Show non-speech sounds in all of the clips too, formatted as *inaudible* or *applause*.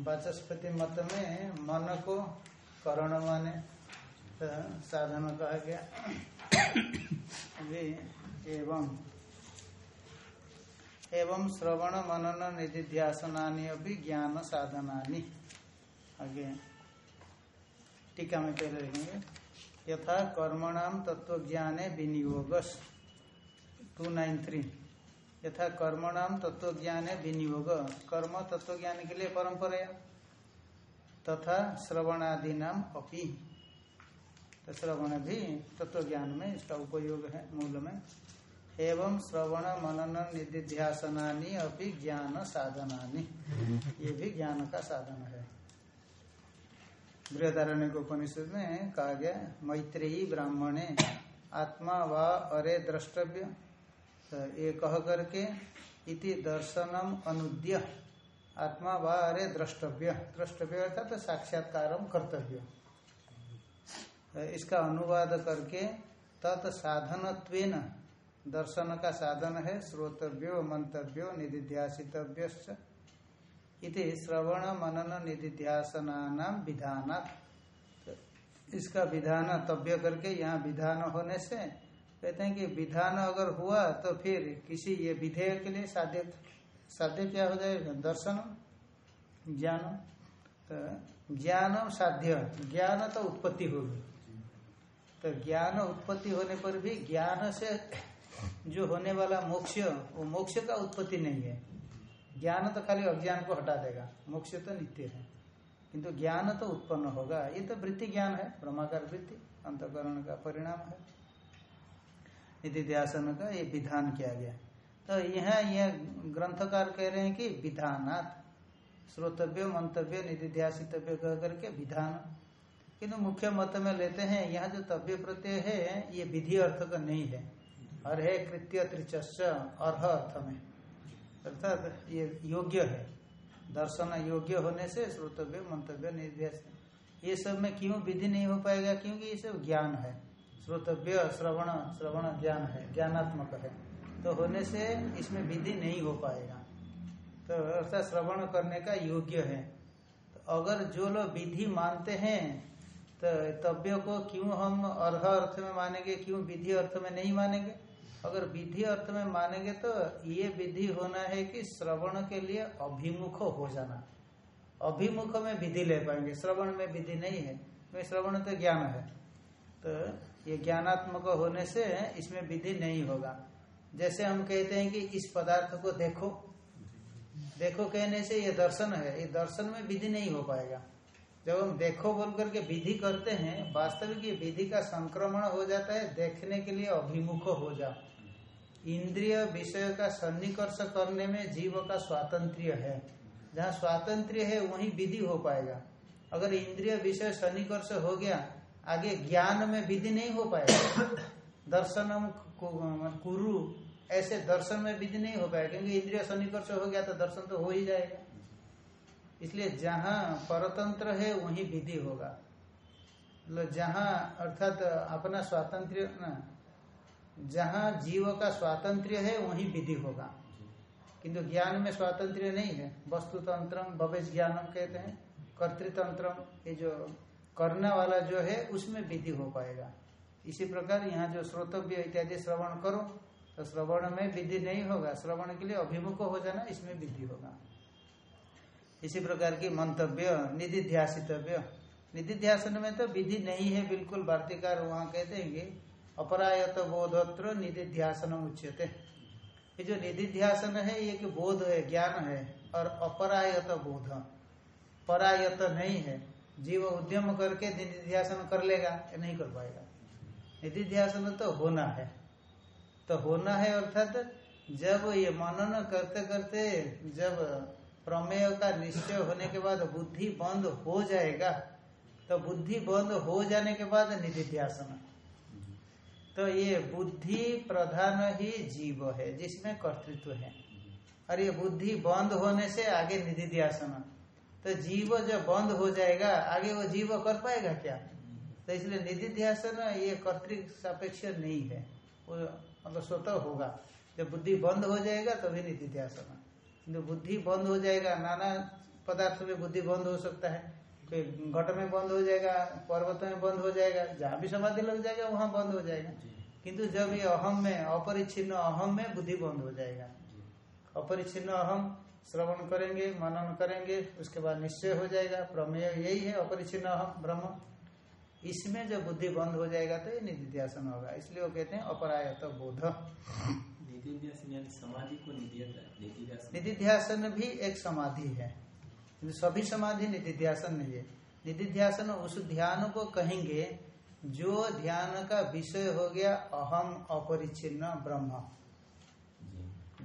वाचस्पति मत में मन को करण माने तो साधन कहा गया। एवं एवं श्रवण मनन निधिध्यासनानि अभी ज्ञान साधनानि। आगे, टीका में पहले लिखेंगे। यथा कर्मणाम तत्व ज्ञाने विनियोगस, टू नाइन थ्री। यथा कर्म नाम तत्व ज्ञाने विनियोग। कर्म तत्व ज्ञान के लिए परंपरा। तथा श्रवणादि नाम अपी। तो श्रवण भी तत्व ज्ञान में इसका उपयोग है मूल में। एवं श्रवण मनन निधिध्यासनानी अभी ज्ञान साधनानी। ये भी ज्ञान का साधन है। बृहदारण्य उपनिषद में कहा गया, मैत्रेयी ब्राह्मणे, आत्मा व अरे द्रष्टव्य। तो ये कह करके इति दर्शनम अनुद्य। आत्मा व द्रष्टव्य। द्रष्टव्य अर्थात तो साक्षात्कार कर्तव्य। तो इसका अनुवाद करके तत् साधन दर्शन का साधन है, श्रोतव्यो, मंतव्यो निधिध्यासितव्य इति श्रवण मनन निधिध्यासना विधान तो इसका विधान तव्य करके यहाँ विधान होने से कहते हैं कि विधान अगर हुआ तो फिर किसी ये विधेय के लिए साध्य साध्य क्या हो जाएगा? दर्शन, ज्ञान। तो ज्ञान साध्य, ज्ञान तो उत्पत्ति होगी। तो ज्ञान उत्पत्ति होने पर भी ज्ञान से जो होने वाला मोक्ष, वो मोक्ष का उत्पत्ति नहीं है। ज्ञान तो खाली अज्ञान को हटा देगा। मोक्ष तो नित्य है। किंतु ज्ञान तो उत्पन्न होगा। ये तो वृत्ति ज्ञान है। ब्रह्माकार वृत्ति, अंतकरण का परिणाम है। निधि ध्यासन का ये विधान किया गया। तो यहाँ, यह ग्रंथकार कह रहे हैं कि विधानात्। श्रोतव्य, मंतव्य निधि ध्यासितव्य कह करके विधान। किंतु मुख्य मत में लेते हैं, यहाँ जो तव्य प्रत्यय है, ये विधि अर्थ का नहीं है। और है कृत्य त्रिचस्य, अर्ह अर्थ में। अर्थात ये योग्य है। दर्शन योग्य होने से श्रोतव्य, मंतव्य निर्देश ये सब में क्यों विधि नहीं हो पाएगा? क्योंकि ये सब ज्ञान है। श्रोतव्य, श्रवण श्रवण ज्ञान है, ज्ञानात्मक है। तो होने से इसमें विधि नहीं हो पाएगा। तो अर्थात श्रवण करने का योग्य है। तो अगर जो लोग विधि मानते हैं तो तव्य को क्यों हम अर्घ अर्थ में मानेंगे, क्यों विधि अर्थ में नहीं मानेंगे? अगर विधि अर्थ में मानेंगे तो ये विधि होना है कि श्रवण के लिए अभिमुख हो जाना। अभिमुख में विधि ले पाएँगे। श्रवण में विधि नहीं है। में श्रवण तो ज्ञान है। तो ये ज्ञानात्मक होने से इसमें विधि नहीं होगा। जैसे हम कहते हैं कि इस पदार्थ को देखो। देखो कहने से ये दर्शन है। ये दर्शन में विधि नहीं हो पाएगा। जब हम देखो बोल करके विधि करते हैं, वास्तविक ये विधि का संक्रमण हो जाता है, देखने के लिए अभिमुख हो जाओ। इंद्रिय विषय का सन्निकर्ष करने में जीव का स्वातंत्र्य है। जहाँ स्वातंत्र्य है, वही विधि हो पाएगा। अगर इंद्रिय विषय सन्निकर्ष हो गया आगे ज्ञान में विधि नहीं हो पाएगा। दर्शनम कुरु, ऐसे दर्शन में विधि नहीं हो पाएगा। क्योंकि इंद्रिय सन्निकर्ष हो गया तो दर्शन तो हो ही जाएगा। इसलिए जहाँ परतंत्र है, वहीं विधि होगा। मतलब जहाँ, अर्थात अपना स्वातंत्र्य जहाँ जीव का स्वातंत्र है, वहीं विधि होगा। किंतु ज्ञान में स्वातंत्र नहीं है। वस्तु तंत्रम भवेश ज्ञानम कहते हैं। कर्तृतंत्रम, ये जो करने वाला जो है, उसमें विधि हो पाएगा। इसी प्रकार यहाँ जो श्रोतव्य इत्यादि श्रवण करो तो श्रवण में विधि नहीं होगा। श्रवण के लिए अभिमुख हो जाना, इसमें विधि होगा। इसी प्रकार की मंतव्य, निधिध्यासितव्य। निधिध्यासन में तो विधि नहीं है बिल्कुल, वार्तिकार वहाँ कहते हैं कि अपरायत बोधत्र निधिध्यासन उच्यते। ये जो निधि निधिध्यासन है, ये कि बोध है, ज्ञान है, और अपरायत बोध। परायत नहीं है। जीव उद्यम करके निधिध्यासन कर लेगा, या नहीं कर पाएगा। निधिध्यासन तो होना है। तो होना है अर्थात जब ये मनन करते करते जब प्रमेय का निश्चय होने के बाद बुद्धि बंद हो जाएगा तो बुद्धि बंद हो जाने के बाद निधिध्यासन। तो ये बुद्धि प्रधान ही जीव है, जिसमें कर्तृत्व है। और ये बुद्धि बंद होने से आगे निधिध्यासन। तो जीव जब बंद हो जाएगा आगे वो जीव कर पाएगा क्या? तो इसलिए निधि निधिध्यासन ये कर्तृ सापेक्ष नहीं है। वो मतलब स्वतः होगा। जब बुद्धि बंद हो जाएगा तभी निधिध्यासन। किंतु बुद्धि बंद हो जाएगा नाना पदार्थ में बुद्धि बंद हो सकता है। कोई घट में बंद हो जाएगा पर्वत में बंद हो जाएगा जहाँ भी समाधि लग जाएगा वहाँ बंद हो जाएगा। किंतु जब ये अहम में अपरिच्छिन्न अहम में बुद्धि बंद हो जाएगा। अपरिच्छिन्न अहम श्रवण करेंगे मनन करेंगे उसके बाद निश्चय हो जाएगा। प्रमेय यही है अपरिच्छिन्न अहम ब्रह्म। इसमें जब बुद्धि बंद हो जाएगा तो ये निधिध्यासन होगा। इसलिए वो कहते हैं अपरायत बोध। समाधि को निधिध्यासन। भी एक समाधि है। सभी समाधि निधिध्यासन नहीं है। निधिध्यासन उस ध्यान को कहेंगे जो ध्यान का विषय हो गया अहम अपरिचिन्न ब्रह्म।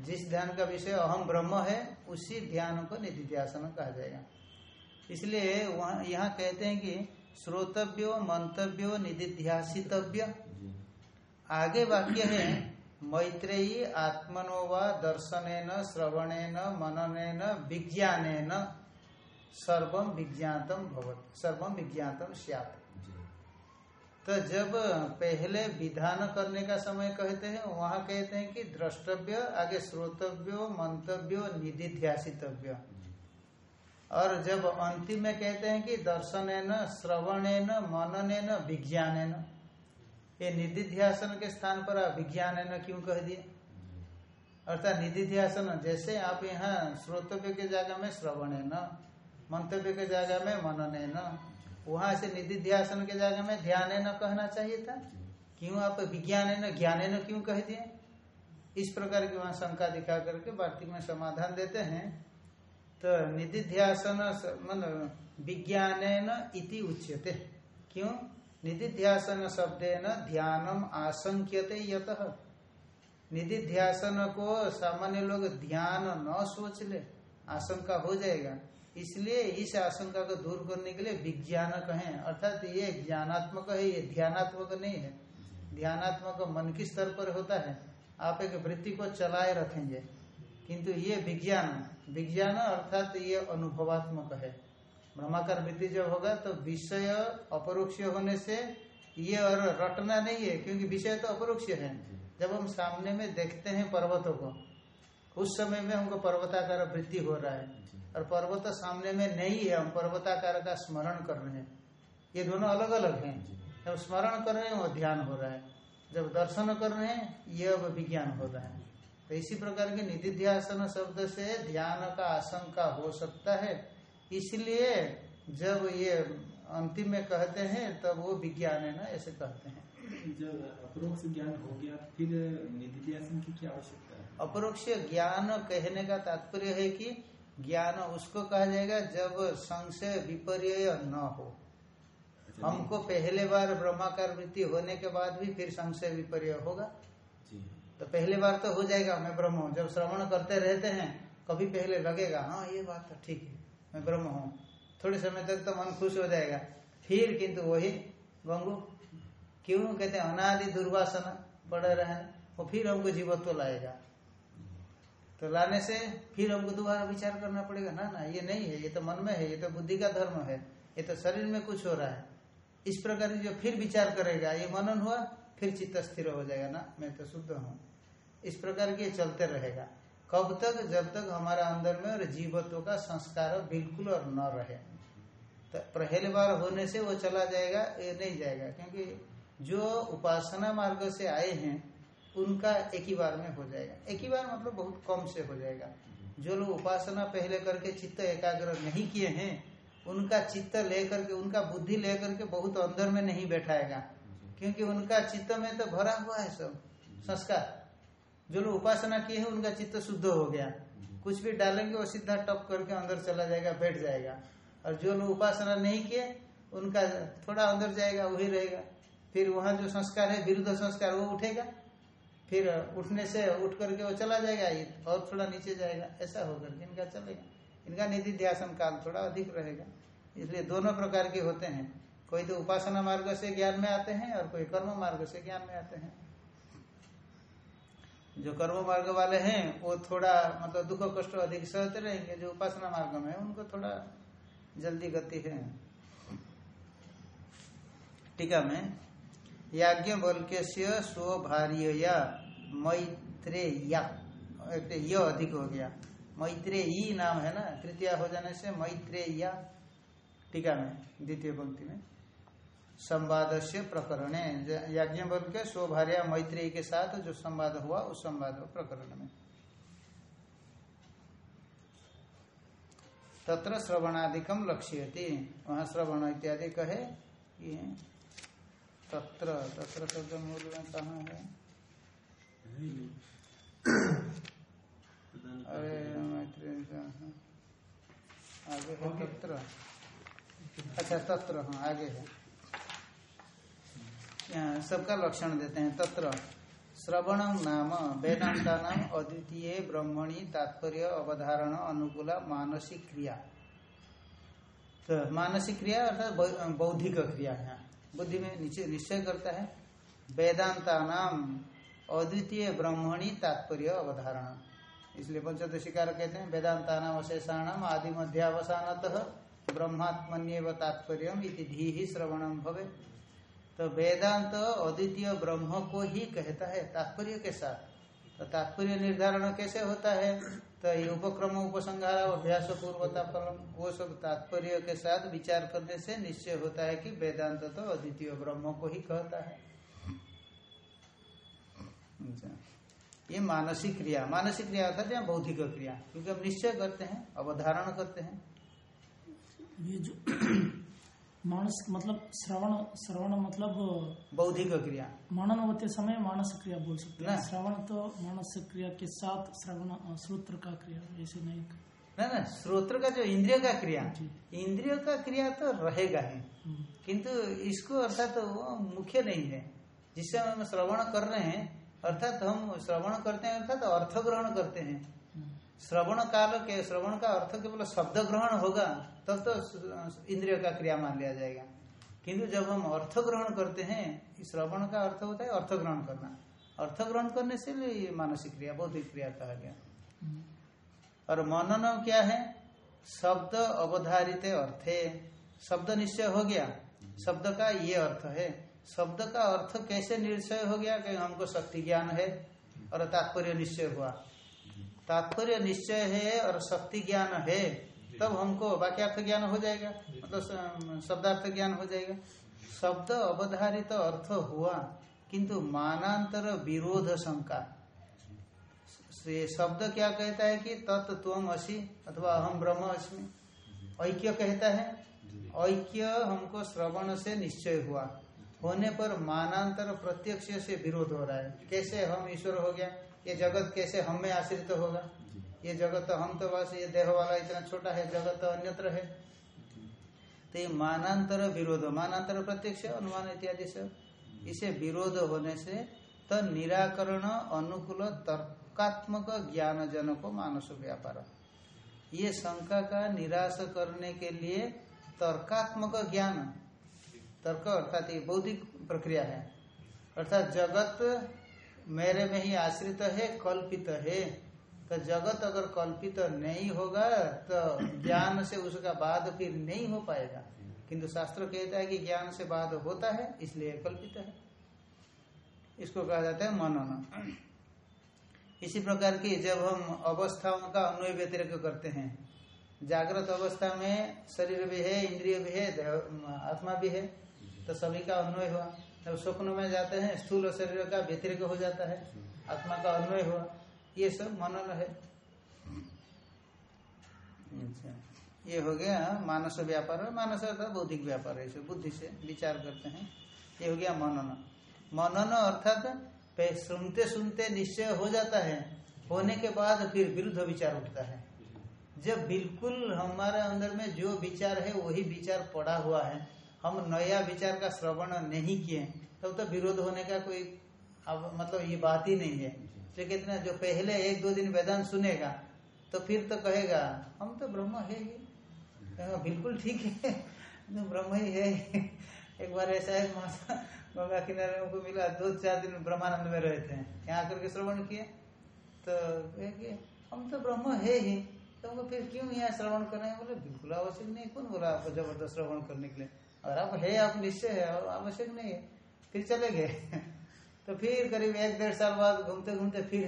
जिस ध्यान का विषय अहम ब्रह्म है उसी ध्यान को निधिध्यासन कहा जाएगा। इसलिए वहाँ यहाँ कहते हैं कि श्रोतव्यो मंतव्यो निधिध्यासितव्य। आगे वाक्य है मैत्रेयी आत्मनो व दर्शन श्रवणेन मननेन विज्ञान सर्व विज्ञातम भवत सर्वम विज्ञातम सियात। तो जब पहले विधान करने का समय कहते हैं, वहाँ कहते हैं कि द्रष्टव्य, आगे श्रोतव्यो, मंतव्यो निधिध्यासितव्य और जब अंतिम में कहते हैं कि दर्शन श्रवण मनन विज्ञान ये निधिध्यासन के स्थान पर विज्ञान न क्यों कह दिए? अर्थात निधिध्यासन जैसे आप यहाँ श्रोतव्य के जगह में श्रवण मंतव्य के जगह में मनन वहाँ से निधिध्यासन के जगह में ध्यान न कहना चाहिए था। क्यों आप विज्ञान न ज्ञान न क्यों कह दिए? इस प्रकार की वहाँ शंका दिखा करके वार्तिक में समाधान देते हैं। तो निधिध्यासन मतलब विज्ञान इति उच्यते। क्यों? निधिध्यासन शब्द न ध्यानम आशंक्यते यत। निधिध्यासन को सामान्य लोग ध्यान न सोच ले, आशंका हो जाएगा। इसलिए इस आशंका को दूर करने के लिए विज्ञान कहें अर्थात ये ज्ञानात्मक है, ये ध्यानात्मक नहीं है। ध्यानात्मक मन की स्तर पर होता है। आप एक वृत्ति को चलाए रखेंगे। किंतु ये विज्ञान विज्ञान अर्थात ये अनुभवात्मक है। ब्रह्माकार वृत्ति जब होगा तो विषय अपरोक्ष होने से ये और रटना नहीं है, क्योंकि विषय तो अपरोक्ष है। जब हम सामने में देखते हैं पर्वतों को उस समय में हमको पर्वताकार वृद्धि हो रहा है। और पर्वत सामने में नहीं है हम पर्वताकार का स्मरण कर रहे हैं। ये दोनों अलग अलग हैं जब स्मरण कर रहे हैं वो ध्यान हो रहा है। जब दर्शन कर रहे हैं ये अब विज्ञान हो रहा है। तो इसी प्रकार के निधिध्यासन शब्द से ध्यान का आशंका हो सकता है। इसलिए जब ये अंतिम में कहते हैं तब वो विज्ञान है ना ऐसे कहते हैं। जब अप्रोक्ष ज्ञान हो गया फिर निधिध्यासन की क्या आवश्यकता अपरोक्ष ज्ञान कहने का तात्पर्य है कि ज्ञान उसको कहा जाएगा जब संशय विपर्य न हो। अच्छा, हमको पहले बार ब्रह्माकार वृत्ति होने के बाद भी फिर संशय विपर्य होगा। तो पहले बार तो हो जाएगा मैं ब्रह्म हूँ। जब श्रवण करते रहते हैं कभी पहले लगेगा हाँ ये बात तो ठीक है मैं ब्रह्म हूँ। थोड़े समय तक तो मन खुश हो जाएगा। फिर किंतु वही गंगू क्यों? कहते हैं अनादि दुर्वासना पड़े रहे वो फिर हमको जीवत्व लाएगा। तो लाने से फिर हमको दोबारा विचार करना पड़ेगा, ना ना, ये नहीं है, ये तो मन में है, ये तो बुद्धि का धर्म है, ये तो शरीर में कुछ हो रहा है। इस प्रकार जो फिर विचार करेगा, ये मनन हुआ, फिर चित्त स्थिर हो जाएगा, ना, मैं तो शुद्ध हूँ। इस प्रकार के चलते रहेगा। कब तक? जब तक हमारा अंदर में और जीवत्व का संस्कार बिल्कुल और न रहे। तो पहले बार होने से वो चला जाएगा, ये नहीं जाएगा, क्योंकि जो उपासना मार्ग से आए हैं उनका एक ही बार में हो जाएगा। एक ही बार मतलब बहुत कम से हो जाएगा। जो लोग उपासना पहले करके चित्त एकाग्र नहीं किए हैं, उनका चित्त लेकर के, उनका बुद्धि लेकर के बहुत अंदर में नहीं बैठाएगा। क्योंकि उनका चित्त में तो भरा हुआ है सब। संस्कार। जो लोग उपासना किए हैं, उनका चित्त शुद्ध हो गया। कुछ भी डालेंगे, वो सीधा टप करके अंदर चला जाएगा, बैठ जाएगा। और जो लोग उपासना नहीं किए, उनका थोड़ा अंदर जाएगा, वही रहेगा। फिर वहाँ जो संस्कार है, विरुद्ध संस्कार, वो उठेगा। फिर उठने से उठ करके वो चला जाएगा और थोड़ा नीचे जाएगा, ऐसा होकर के इनका चलेगा। इनका निधि ध्यान काल थोड़ा अधिक रहेगा। इसलिए दोनों प्रकार के होते हैं। कोई तो उपासना मार्ग से ज्ञान में आते हैं और कोई कर्म मार्ग से ज्ञान में आते हैं। जो कर्म मार्ग वाले हैं, वो थोड़ा मतलब दुख कष्ट अधिक सहते रहेंगे। जो उपासना मार्ग में है, उनको थोड़ा जल्दी गति है। टीका में याज्ञ बल्क्य स्वभार्य मैत्रेया। य अधिक हो गया। मैत्रेयी नाम है ना? तृतीय हो जाने से मैत्रेया। टीका में द्वितीय पंक्ति में। संवाद से प्रकरण याज्ञ बल के स्वभार्या मैत्रेयी के साथ जो संवाद हुआ, उस संवाद प्रकरण में। तत्र श्रवणादिकम लक्ष्यति। वहाँ श्रवण इत्यादि कहे तत्र तत्र शब्द मूल में कहा है? अरे आगे है तत्र। अच्छा तत्र हाँ आगे है। सबका लक्षण देते हैं तत्र। श्रवण नाम वेदांता नाम अद्वितीय ब्रह्मणी तात्पर्य अवधारण अनुकूला मानसिक क्रिया। तो मानसिक क्रिया अर्थात बौद्धिक क्रिया है बुद्धि में निश्चय करता है वेदांता नाम अद्वितीय ब्रह्मणी तात्पर्य अवधारणा। इसलिए पंचदशिकार कहते हैं वेदांता नाम अशेषाणाम आदि मध्यावसानतः ब्रह्मात्मन्यव तात्पर्य धी ही श्रवणम भवे। तो वेदांत अद्वितीय ब्रह्म को ही कहता है तात्पर्य के साथ। तो तात्पर्य निर्धारण कैसे होता है? तो ये उपक्रम, उपसंहार अभ्यास पूर्वता फलम, वो सब तात्पर्य के साथ विचार करने से निश्चय होता है कि वेदांत तो अद्वितीय ब्रह्म को ही कहता है। अच्छा। ये मानसिक क्रिया मानसिक क्रिया अर्थात या बौद्धिक क्रिया, क्योंकि हम निश्चय करते हैं, अवधारण करते हैं। ये जो मानस मतलब श्रवण श्रवण मतलब बौद्धिक क्रिया। मनन होते समय मानस क्रिया बोल सकते हैं। श्रवण तो मानस क्रिया के साथ श्रवण श्रोत्र का क्रिया ऐसे नहीं। ना ना श्रोत्र का जो इंद्रिय का क्रिया इंद्रिय का क्रिया तो रहेगा ही। हम्म। किंतु इसको अर्थात तो वो मुख्य नहीं है। जिससे हम श्रवण कर रहे हैं अर्थात हम श्रवण करते हैं अर्थात अर्थ ग्रहण करते हैं। श्रवण काल के श्रवण का अर्थ केवल शब्द ग्रहण होगा, तब तो इंद्रिय का क्रिया मान लिया जाएगा। किंतु जब हम अर्थ ग्रहण करते हैं श्रवण का अर्थ होता है अर्थ ग्रहण करना। अर्थ ग्रहण करने से मानसिक क्रिया, बौद्धिक क्रिया कहा गया। और मनन क्या है? शब्द अवधारित अर्थे। शब्द निश्चय हो गया। शब्द का ये अर्थ है। शब्द का अर्थ कैसे निश्चय हो गया कि हमको शक्ति ज्ञान है और तात्पर्य निश्चय हुआ? तात्पर्य निश्चय है और शक्ति ज्ञान है तब हमको वाक्यार्थ ज्ञान हो जाएगा मतलब शब्दार्थ ज्ञान हो जाएगा। शब्द अवधारित तो अर्थ हुआ किंतु मानांतर विरोध शंका। शब्द क्या कहता है कि तत्व असी अथवा अहम ब्रह्म अस्मि। ऐक्य कहता है। ऐक्य हमको श्रवण से निश्चय हुआ। होने पर मानांतर प्रत्यक्ष से विरोध हो रहा है। कैसे हम ईश्वर हो गया? ये जगत कैसे हम में आश्रित तो होगा ये जगत तो हम तो बस ये देह वाला इतना छोटा है जगत तो अन्यत्र है। तो ये मानांतर विरोध मानांतर प्रत्यक्ष अनुमान इत्यादि से इसे विरोध होने से तो निराकरण अनुकूल तर्कात्मक ज्ञान जनक मानस व्यापार। ये शंका का निराश करने के लिए तर्कात्मक ज्ञान तर्क अर्थात ये बौद्धिक प्रक्रिया है। अर्थात जगत मेरे में ही आश्रित है, कल्पित है। तो जगत अगर कल्पित नहीं होगा तो ज्ञान से उसका बाद फिर नहीं हो पाएगा। किंतु शास्त्र कहता है कि ज्ञान से बाद होता है, इसलिए कल्पित है। इसको कहा जाता है मनन। इसी प्रकार की जब हम अवस्थाओं का अन्वय व्यतिरिक करते हैं, जागृत अवस्था में शरीर भी है, इंद्रिय भी है आत्मा भी है तो सभी का अन्वय हुआ। जब स्वप्न में जाते हैं, स्थूल शरीर का व्यतिरिक हो जाता है, आत्मा का अन्वय हुआ। ये सब मनन है। अच्छा। ये हो गया मानस व्यापार। मानस अर्थात बौद्धिक व्यापार है बुद्धि से विचार करते हैं। ये हो गया मनन। मनन अर्थात सुनते सुनते निश्चय हो जाता है। होने के बाद फिर विरुद्ध विचार उठता है। जब बिल्कुल हमारे अंदर में जो विचार है, वही विचार पड़ा हुआ है। हम नया विचार का श्रवण नहीं किए तब तो विरोध होने का कोई अब मतलब ये बात ही नहीं है। तो कितना जो पहले एक दो दिन वेदांत सुनेगा तो फिर तो कहेगा हम तो ब्रह्म है ही। बिल्कुल ठीक है। तो ब्रह्म ही है एक बार ऐसा है माता गंगा किनारे को मिला दो चार दिन ब्रह्मानंद में रहे थे। यहाँ करके श्रवण किए तो हम तो ब्रह्म है ही। तो फिर क्यों यहाँ श्रवण कर हैं? बोले बिल्कुल आवश्यक नहीं कौन बोला आपको ज़बरदस्त श्रवण करने के लिए? और अब है, आप निश्चय है, और आवश्यक नहीं है, फिर चले गए। तो फिर करीब एक डेढ़ साल बाद घूमते घूमते फिर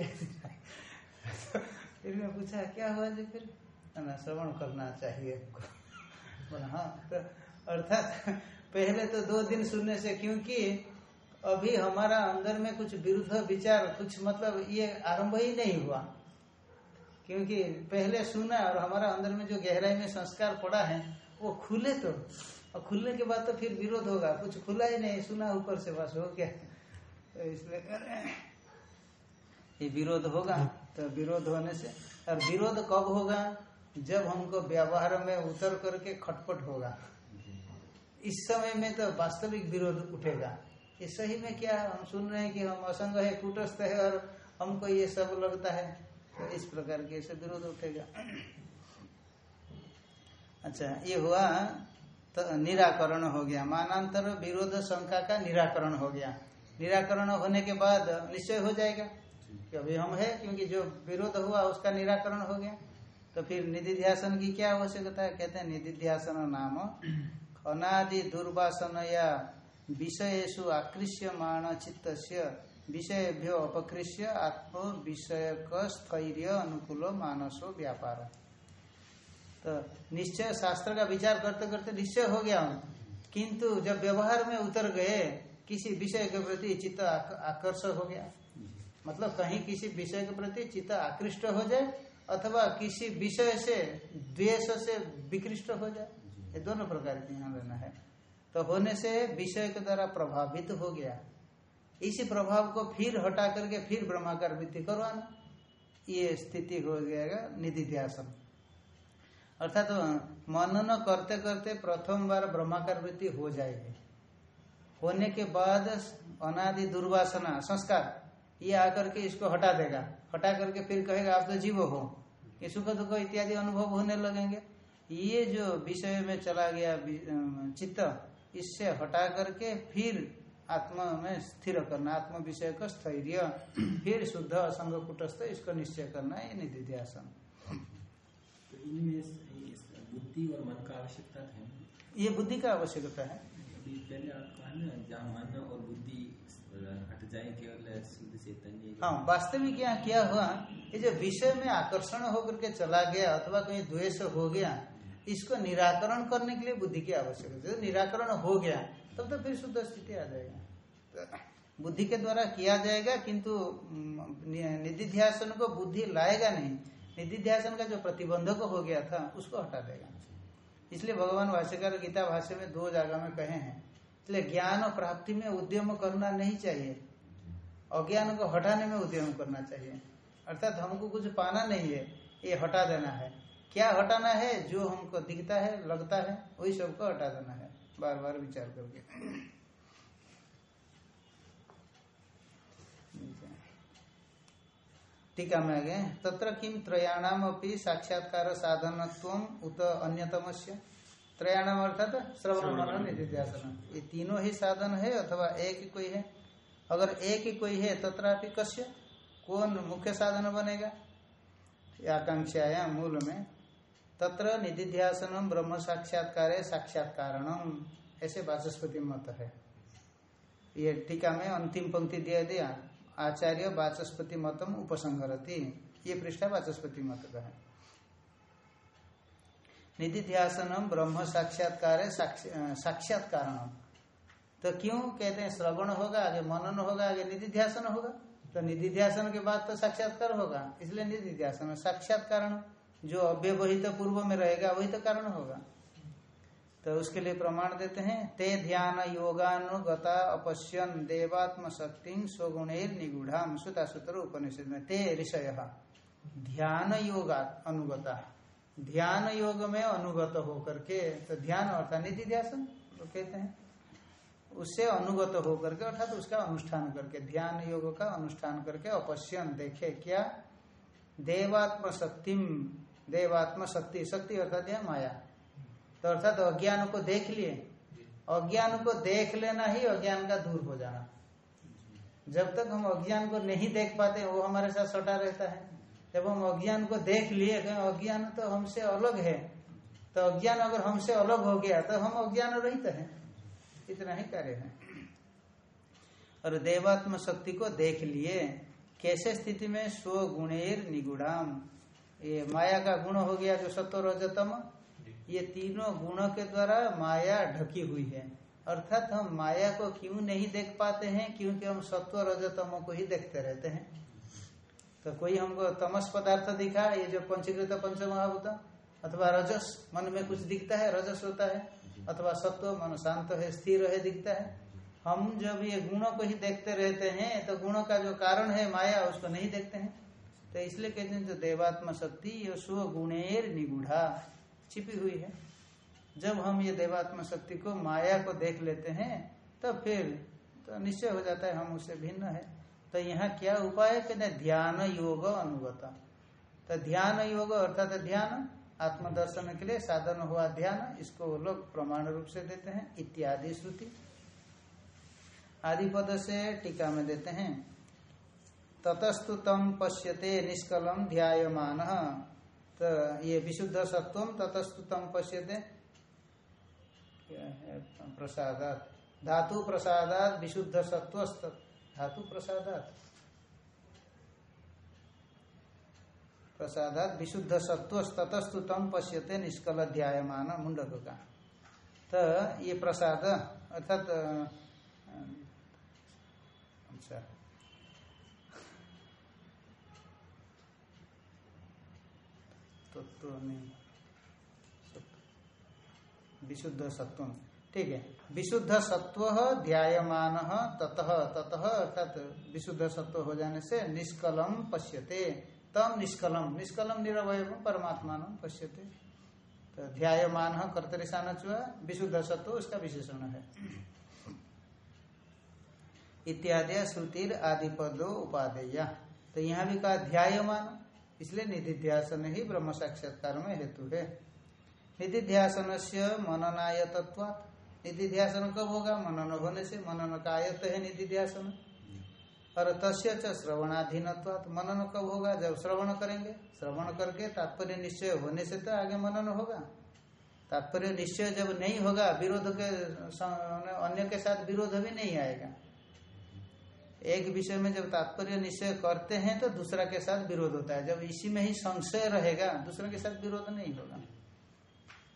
फिर मैं पूछा, क्या हुआ जी फिर? ना श्रवण करना चाहिए बोला हाँ तो अर्थात पहले तो दो दिन सुनने से, क्योंकि अभी हमारा अंदर में कुछ विरुद्ध विचार, कुछ मतलब ये आरंभ ही नहीं हुआ। क्योंकि पहले सुना और हमारा अंदर में जो गहराई में संस्कार पड़ा है, वो खुले तो और खुलने के बाद तो फिर विरोध होगा कुछ खुला ही नहीं सुना ऊपर से बस हो गया। तो इसलिए हैं ये विरोध होगा तो विरोध होने से और विरोध कब होगा? जब हमको व्यवहार में उतर करके खटपट होगा। इस समय में तो वास्तविक विरोध उठेगा। ये सही में क्या हम सुन रहे हैं कि हम असंग है कुटस्थ है और हमको ये सब लगता है? तो इस प्रकार के ऐसे विरोध उठेगा। अच्छा ये हुआ तो निराकरण हो गया। मानांतर विरोध शंका का निराकरण हो गया। निराकरण होने के बाद निश्चय हो जाएगा कि अभी हम है, क्योंकि जो विरोध हुआ उसका निराकरण हो गया। तो फिर निधिध्यासन की क्या आवश्यकता है? कहते हैं, निधिध्यासन नाम अनादि दुर्वासन या विषयसु आकृष्यमाण चित्त विषयभ्यो अपकृष्य आत्म विषय स्थैर्य अनुकूल मानसो व्यापार। तो निश्चय शास्त्र का विचार करते करते निश्चय हो गया हूँ किंतु जब व्यवहार में उतर गए, किसी विषय के प्रति चित्त आकर्षक हो गया। मतलब कहीं किसी विषय के प्रति चित्त आकृष्ट हो जाए, अथवा किसी विषय से, द्वेष से विकृष्ट हो जाए। ये दोनों प्रकार यहाँ लेना है। तो होने से विषय के द्वारा प्रभावित हो गया। इसी प्रभाव को फिर हटा करके फिर ब्रह्माकार वृत्ति करवाना। ये स्थिति हो जाएगा निधि ध्यासन अर्थात तो मनन करते करते प्रथम बार ब्रह्माकार वृत्ति हो जाएगी। होने के बाद अनादि दुर्वासना संस्कार ये आकर के इसको हटा देगा। हटा करके फिर कहेगा आप तो जीव हो। ये सुख दुख इत्यादि अनुभव होने लगेंगे। ये जो विषय में चला गया चित्त इससे हटा करके फिर आत्मा में स्थिर करना आत्म विषय का स्थैर्य। *clears throat* फिर शुद्ध असंग कुटस्थ इसको निश्चय करना ये निधि आसन तो बुद्धि और मन का आवश्यकता है। ये बुद्धि का आवश्यकता है। पहले आप कहा ना जहाँ मन और बुद्धि हट जाए केवल शुद्ध चैतन्य। हाँ वास्तविक यहाँ क्या हुआ ये जो विषय में आकर्षण होकर के चला गया अथवा कहीं द्वेष हो गया इसको निराकरण करने के लिए बुद्धि की आवश्यकता है। निराकरण हो गया तब तो फिर शुद्ध स्थिति आ जाएगा। तो बुद्धि के द्वारा किया जाएगा किंतु निधिध्यासन को बुद्धि लाएगा नहीं निधिध्यासन का जो प्रतिबंधक हो गया था, उसको हटा देगा। इसलिए भगवान भाष्यकार गीता भाष्य में दो जगह में कहे हैं। इसलिए ज्ञान और प्राप्ति में उद्यम करना नहीं चाहिए। अज्ञान को हटाने में उद्यम करना चाहिए। अर्थात हमको कुछ पाना नहीं है, ये हटा देना है। क्या हटाना है? जो हमको दिखता है, लगता है, वही सबको हटा देना है। बार बार विचार करके। टीका में आगे तत्र किम त्रयाणाम अपनी साक्षात्कार साधन उत अन्यतम से त्रयाणाम अर्थात श्रवण मनन निधिध्यासन। ये तीनों ही साधन है अथवा एक ही कोई है? अगर एक ही कोई है तथापि कश्य कौन मुख्य साधन बनेगा? आकांक्षा मूल में। तत्र निधिध्यासनम ब्रह्म साक्षात्कार साक्षात्कारणम। ऐसे वाचस्पति मत है। ये टीका में अंतिम पंक्ति दिया दिया। आचार्य वाचस्पति मतम उपसंगरती ये पृष्ठा वाचस्पति मत का है। निधि निधिध्यासनम ब्रह्म साक्षात्कार साक्षात्कार तो क्यों कहते हैं श्रवण होगा, आगे मनन होगा, आगे निधि निधिध्यासन होगा? तो निधि निधिध्यासन के बाद तो साक्षात्कार होगा। इसलिए निधिध्यासन साक्षात्कार जो अव्यवहित पूर्व में रहेगा, वही तो कारण होगा। तो उसके लिए प्रमाण देते हैं, ते ध्यान योगानुगता अपश्यन देवात्म शक्ति स्वगुणेर निगुढ़ सुता सूत्र उपनिषद में, ते ऋषय ध्यान योगा अनुगता। ध्यान योग में अनुगत होकर के तो ध्यान अर्थात निधि ध्यान तो कहते हैं। उससे अनुगत होकर के, अर्थात उसका अनुष्ठान करके, ध्यान योग का अनुष्ठान करके अपश्यन, देखे क्या? देवात्म शक्तिम देवात्म शक्ति शक्ति अर्थात यह माया। तो अर्थात अज्ञान को देख लिए। अज्ञान को देख लेना ही अज्ञान का दूर हो जाना। जब तक हम अज्ञान को नहीं देख पाते, वो हमारे साथ सटा रहता है। जब हम अज्ञान को देख लिए अज्ञान तो हमसे अलग है। तो अज्ञान अगर हमसे अलग हो गया तो हम अज्ञान रहित है। इतना ही कार्य है। और देवात्म शक्ति को देख लिए, कैसे स्थिति में? स्व गुणेर निगुणाम ये माया का गुण हो गया जो सत्व रजतम। ये तीनों गुणों के द्वारा माया ढकी हुई है। अर्थात हम माया को क्यों नहीं देख पाते हैं? क्योंकि हम सत्व रजतमो को ही देखते रहते हैं। तो कोई हमको तमस पदार्थ दिखा, ये जो पंचीकृत पंचमहाभूत, अथवा रजस, मन में कुछ दिखता है, रजस होता है, अथवा सत्व, मन शांत है, स्थिर है, दिखता है। हम जब ये गुणों को ही देखते रहते हैं तो गुणों का जो कारण है माया, उसको नहीं देखते हैं। तो इसलिए कहते हैं जो देवात्मा शक्ति ये स्व गुणेर निगुढ़ा। छिपी हुई है। जब हम ये देवात्म शक्ति को, माया को देख लेते हैं तो फिर तो निश्चय हो जाता है हम उससे भिन्न है। तो यहाँ क्या उपाय कहते ध्यान योग अनुगता। तो ध्यान योग अर्थात ध्यान, आत्मदर्शन के लिए साधन हुआ ध्यान, इसको लोग प्रमाण रूप से देते हैं, इत्यादि श्रुति। आदि पद से टीका में देते हैं, ततस्तु तम पश्यते निष्कलम ध्यायमान। तो ये विशुद्ध सत्व ततस्तु तम पश्यते। प्रसादात धातु प्रसादात। विशुद्ध सत्व धातु प्रसादात प्रसादात विशुद्ध सत्व ततस्तु तम पश्यते निष्कल ध्यायमान मुंडक का तो ये प्रसाद अर्थात अच्छा तो, तो विशुद्ध सत्व। ठीक है। विशुद्ध सत्व ध्यायमान ततः ततः अर्थात विशुद्ध सत्व हो जाने से निष्कलम पश्यते। तम निष्कलम। निष्कलम निरवय परमात्मा पश्यते। तो ध्यायमान कर्तरिशान चुआ विशुद्ध सत्व उसका विशेषण है। इत्यादि श्रुतिर आदि पदो उपादेय। तो यहाँ भी कहा ध्यायमान। इसलिए निधिध्यासन ही ब्रह्म साक्षात्कार में हेतु है। निधिध्यासन से मननाय तत्व निधिध्यासन कब होगा? मनन होने से मनन का आयत है निधिध्यासन। और तस्य च मनन कब होगा? जब श्रवण करेंगे। श्रवण करके तात्पर्य निश्चय होने से तो आगे मनन होगा। तात्पर्य निश्चय जब नहीं होगा, विरोध के अन्य के साथ विरोध भी नहीं आएगा। एक विषय में जब तात्पर्य निश्चय करते हैं तो दूसरा के साथ विरोध होता है। जब इसी में ही संशय रहेगा, दूसरा के साथ विरोध नहीं होगा।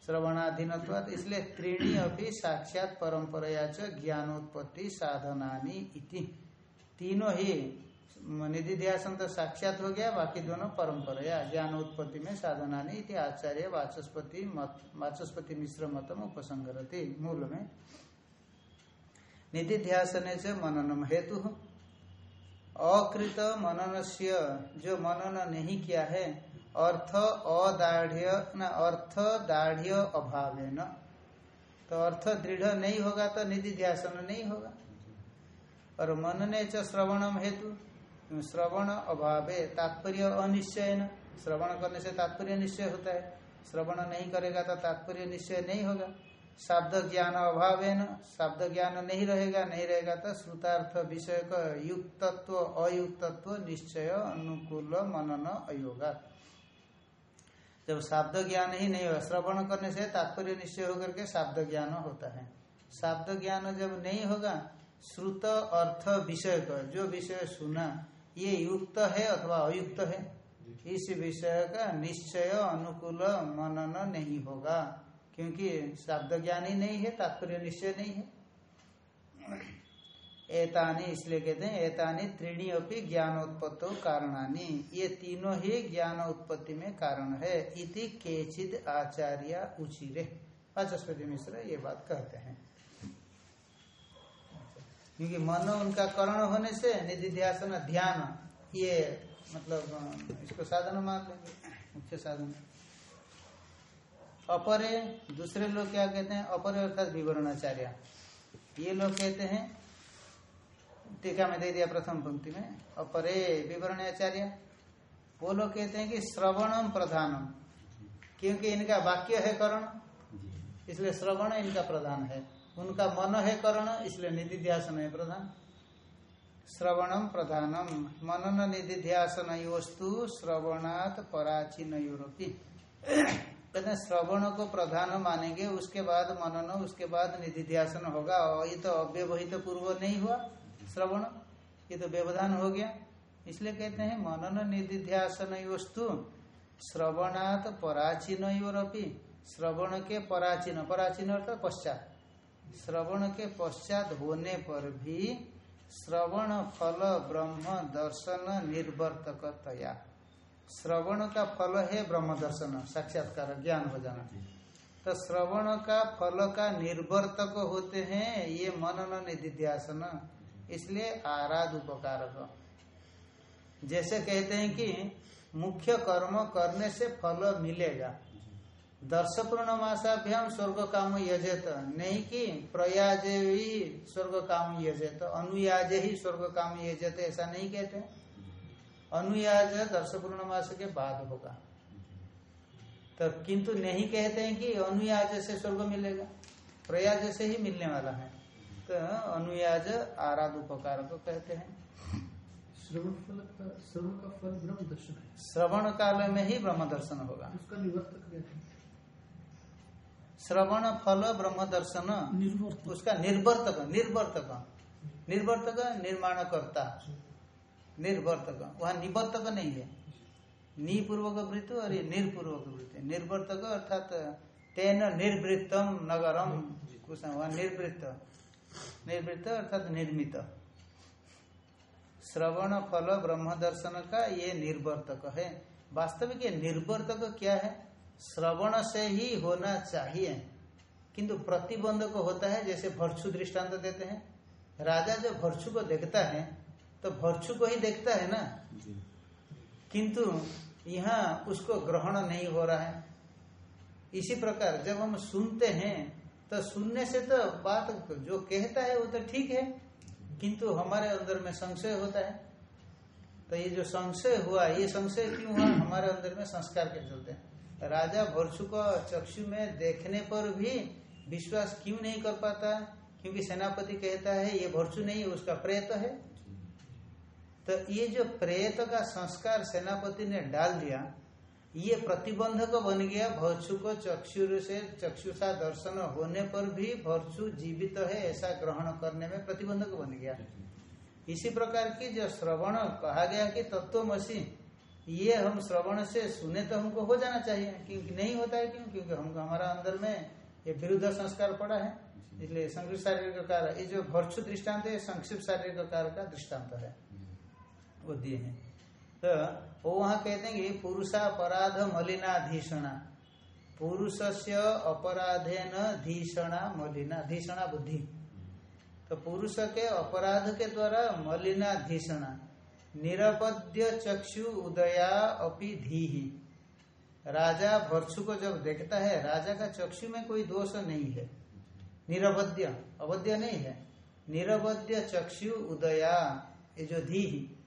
श्रवणाधीन इसलिए त्रीणी अभी साक्षात परंपराया च ज्ञानोत्पत्ति साधनानी इति। तीनों ही निधिध्यासन तो साक्षात हो गया, बाकी दोनों परंपरा ज्ञानोत्पत्ति में साधनानी इति आचार्य वाचस्पति मत, वाचस्पति मिश्र मतम उपसंगरती मूल में निधिध्यासन से मननम हेतु अकृत मनन जो मनन नहीं किया है, अर्थ अदाढ़ न अर्थ दाढ़ अभाव न तो अर्थ दृढ़ नहीं होगा तो निधि ध्यासन नहीं होगा। और मनने च श्रवणम हेतु, श्रवण अभाव, तात्पर्य अनिश्चय न श्रवण करने से तात्पर्य निश्चय होता है। श्रवण नहीं करेगा तो तात्पर्य निश्चय नहीं होगा। शब्द ज्ञान अभाव है न शब्द ज्ञान नहीं रहेगा नहीं रहेगा तो श्रुतार्थ विषय का युक्तत्व अयुक्तत्व निश्चय अनुकूल मनन अयोगा। जब शब्द ज्ञान ही नहीं होगा श्रवण करने से तात्पर्य निश्चय होकर के शब्द ज्ञान होता है। शब्द ज्ञान जब नहीं होगा श्रुत अर्थ विषय का जो विषय सुना ये युक्त है अथवा अयुक्त है? इस विषय का निश्चय अनुकूल मनन नहीं होगा। क्योंकि शब्द ज्ञान ही नहीं है, तात्पर्य निश्चय नहीं है। एतानी, इसलिए कहते हैं, एतानी त्रीणी अपनी ज्ञानोत्पत्तो कारणानी। ये तीनों ही ज्ञान उत्पत्ति में कारण है। इति केचिद आचार्य उचिरे। वाचस्पति मिश्र ये बात कहते हैं। क्योंकि मन उनका करण होने से, निधिध्यासन, ध्यान, ये मतलब इसको साधन मान लेंगे मुख्य साधन। अपरे दूसरे लोग क्या कहते हैं? अपरे अर्थात विवरणाचार्य। ये लोग कहते हैं टीका में दे दिया प्रथम पंक्ति में अपरे विवरणाचार्य। वो लोग कहते हैं कि श्रवणम प्रधानम क्योंकि इनका वाक्य है करण। इसलिए श्रवण इनका प्रधान है। उनका मन है करण इसलिए निधिध्यासन है प्रधान। श्रवणम प्रधानम मनन निधिध्यासन योस्तु श्रवणात पराचीन यूरोपी कहते हैं, श्रवण को प्रधान मानेंगे, उसके बाद मनन, उसके बाद निधिध्यासन होगा। और ये तो अव्यवहित पूर्व नहीं हुआ, श्रवण। ये तो व्यवधान हो गया। इसलिए कहते हैं, मनन निधिध्यासन वस्तु श्रवणात पराचीन योरपी श्रवण के पराचीन पराचीन अर्थात पश्चात। श्रवण के पश्चात होने पर भी श्रवण फल ब्रह्म दर्शन निर्वर्तक निर्वर्तकतया। श्रवण का फल है ब्रह्म दर्शन साक्षात्कार ज्ञान हो जाना तो श्रवण का फल का निर्वर्तक होते हैं ये मनन निधिध्यासन। इसलिए आराध उपकारक। जैसे कहते हैं कि मुख्य कर्म करने से फल मिलेगा। दर्श पूर्णमासाभ्याम स्वर्ग काम यजेत। नहीं कि प्रयाज ही स्वर्ग काम यजेत अनुयाज ही स्वर्ग काम यजेत ऐसा नहीं कहते। अनुयाज दर्श पूर्णमास के बाद होगा। तो किंतु नहीं कहते हैं कि अनुयाज से स्वर्ग मिलेगा प्रयाज से ही मिलने वाला है। तो अनुयाज आराध उपकार को कहते हैं। श्रवण फल श्रवण का फल ब्रह्म दर्शन है। श्रवण काल में ही ब्रह्म दर्शन होगा। उसका निवर्तक श्रवण फल ब्रह्म दर्शन निर्वर्तक उसका निर्वर्तक निर्वर्तक। निर्वर्तक निर्माण करता निर्वर्तक। वहाँ निवर्तक नहीं है। निपूर्वक वृत्ति और ये निर्पूर्वक वृत्ति। निर्वर्तक अर्थात तेन निर्वृत्तम नगरम। कुछ वहाँ निर्वृत्त। निर्वृत्त अर्थात निर्मित। श्रवण, फल, ब्रह्म दर्शन का ये निर्वर्तक है। वास्तविक ये निर्वर्तक क्या है? श्रवण से ही होना चाहिए। किंतु प्रतिबंधक होता है, जैसे भर्चु दृष्टांत देते हैं। राजा जो भर्चु को देखता है तो भर्चु को ही देखता है ना? किंतु यहाँ उसको ग्रहण नहीं हो रहा है। इसी प्रकार जब हम सुनते हैं तो सुनने से तो बात जो कहता है वो तो ठीक है किंतु हमारे अंदर में संशय होता है। तो ये जो संशय हुआ ये संशय क्यों हुआ? हमारे अंदर में संस्कार के चलते। हैं राजा भरसु को चक्षु में देखने पर भी विश्वास क्यों नहीं कर पाता? क्योंकि सेनापति कहता है ये भरसु नहीं उसका प्रेत है। तो ये जो प्रेत का संस्कार सेनापति ने डाल दिया, ये प्रतिबंधक बन गया। भर्चु को चक्षु से चक्षुषा दर्शन होने पर भी भर्चु जीवित है, ऐसा ग्रहण करने में प्रतिबंधक बन गया। इसी प्रकार की जो श्रवण कहा गया कि तत्वमसी, ये हम श्रवण से सुने तो हमको हो जाना चाहिए, क्योंकि नहीं होता है क्यों? क्योंकि हमको हमारा अंदर में ये विरुद्ध संस्कार पड़ा है। इसलिए संक्षिप्त शारीरिक कार्य ये जो भर्चु दृष्टांत है, संक्षिप्त शारीरिक कार्य का दृष्टांत है। वो दिए हैं। तो वो वहाँ कहते हैं कि पुरुषापराध मलिनाधीषणा पुरुष से अपराधे न धीषणा मलिना धीषणा बुद्धि। तो पुरुष के अपराध के द्वारा मलिनाधीषणा निरपद्य चक्षु उदया अपि धी राजा भर्षु को जब देखता है, राजा का चक्षु में कोई दोष नहीं है। निरवध्य अवध्य नहीं है। निरवध्य चक्षु उदया, ये जो धी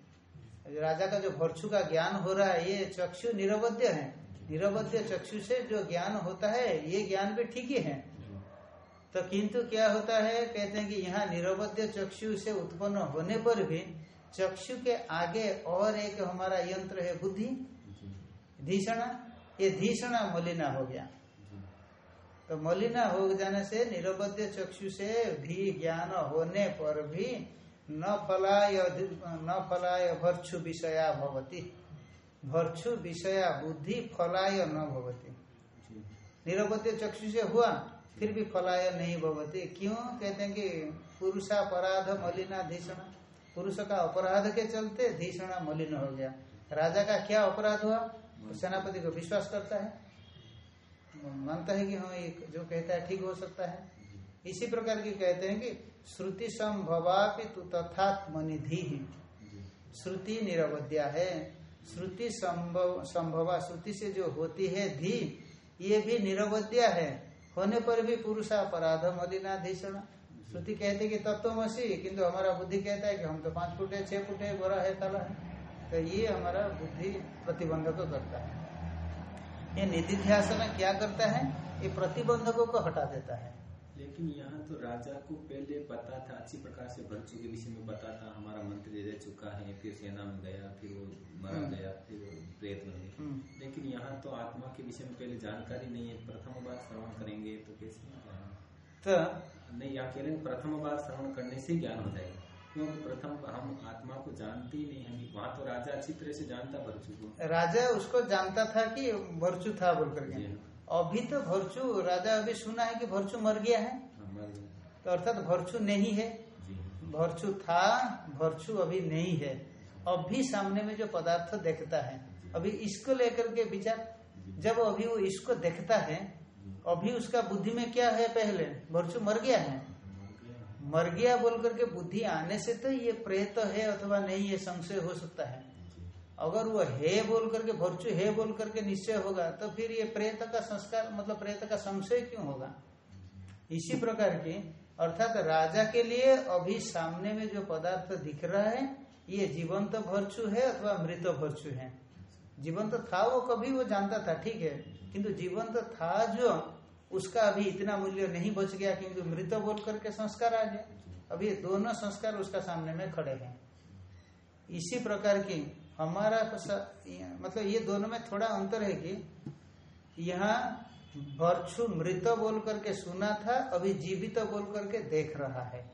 राजा का जो भर्चु का ज्ञान हो रहा है, ये चक्षु निरवध्य है। निरवध्य चक्षु से जो ज्ञान होता है, ये ज्ञान भी ठीक ही है। तो किंतु क्या होता है, कहते हैं कि यहाँ निरवध्य चक्षु से उत्पन्न होने पर भी चक्षु के आगे और एक हमारा यंत्र है बुद्धि, धीषणा। ये धीषणा मलिना हो गया। तो मलिना हो जाने से निरवध्य चक्षु से भी ज्ञान होने पर भी न फलाय न फलाय भर्चु विषया भवती। भर्चु विषया बुद्धि फलाय न भवती। निरवध्य चक्षु से हुआ, फिर भी फलाय नहीं भवती। क्यों? कहते हैं कि पुरुषापराध मलिना धीषणा। पुरुष का अपराध के चलते धीषणा मलिन हो गया। राजा का क्या अपराध हुआ? तो सेनापति को विश्वास करता है। मानता है कि हाँ ये जो कहता है ठीक हो सकता है। इसी प्रकार की कहते हैं कि श्रुति संभवापि तु तथात्मनिधि। श्रुति निरवध्या है। श्रुति संभव संभवा श्रुति से जो होती है धी ये भी निरवध्या है। होने पर भी पुरुषा अपराध मलिनाधीषण श्रुति कहते कि तत्वमसी किंतु हमारा बुद्धि कहता है कि हम तो पाँच फुटे छह फुटे गोरा है काला है तो ये हमारा बुद्धि प्रतिबंधक करता है। ये निधि निधिध्यासन क्या करता है? ये प्रतिबंधकों को हटा देता है। लेकिन यहाँ तो राजा को पहले पता था अच्छी प्रकार से भरचू के विषय में पता था हमारा मंत्री रह चुका है फिर सेना में गया फिर वो मारा गया फिर प्रेत में गया लेकिन यहाँ तो आत्मा के विषय में पहले जानकारी नहीं है प्रथम बार श्रवण करेंगे तो कैसे तो नहीं यहाँ कह रहे प्रथम बार श्रवण करने से ज्ञान हो जाएगा क्योंकि प्रथम हम आत्मा को जानते ही नहीं हम वहाँ तो राजा अच्छी तरह से जानता भरचू को राजा उसको जानता था कि भरचू था बोल करके। अभी तो भरचू राजा अभी सुना है कि भरचू मर गया है। तो अर्थात भरचू नहीं है। भरचू था भरचू अभी नहीं है। अभी सामने में जो पदार्थ देखता है अभी इसको लेकर के विचार जब अभी वो इसको देखता है अभी उसका बुद्धि में क्या है पहले? भरचू मर गया है। मर गया। बोल करके बुद्धि आने से तो ये प्रेत है अथवा नहीं ये संशय हो सकता है। अगर वो हे बोल करके, भरचू हे बोल करके निश्चय होगा तो फिर ये प्रेत का संस्कार मतलब प्रेत का संशय क्यों होगा? इसी प्रकार की, अर्थात राजा के लिए अभी सामने में जो पदार्थ दिख रहा है, ये जीवंत तो भरचू है अथवा मृत भरचू है? जीवंत तो था वो कभी, वो जानता था, ठीक है, किंतु जीवंत था जो, उसका अभी इतना मूल्य नहीं बच गया क्योंकि मृत बोल करके संस्कार आ गया। अभी दोनों संस्कार उसका सामने में खड़े हैं। इसी प्रकार की हमारा मतलब ये दोनों में थोड़ा अंतर है कि यहाँ भरछू मृत बोल करके सुना था अभी जीवित बोल करके देख रहा है।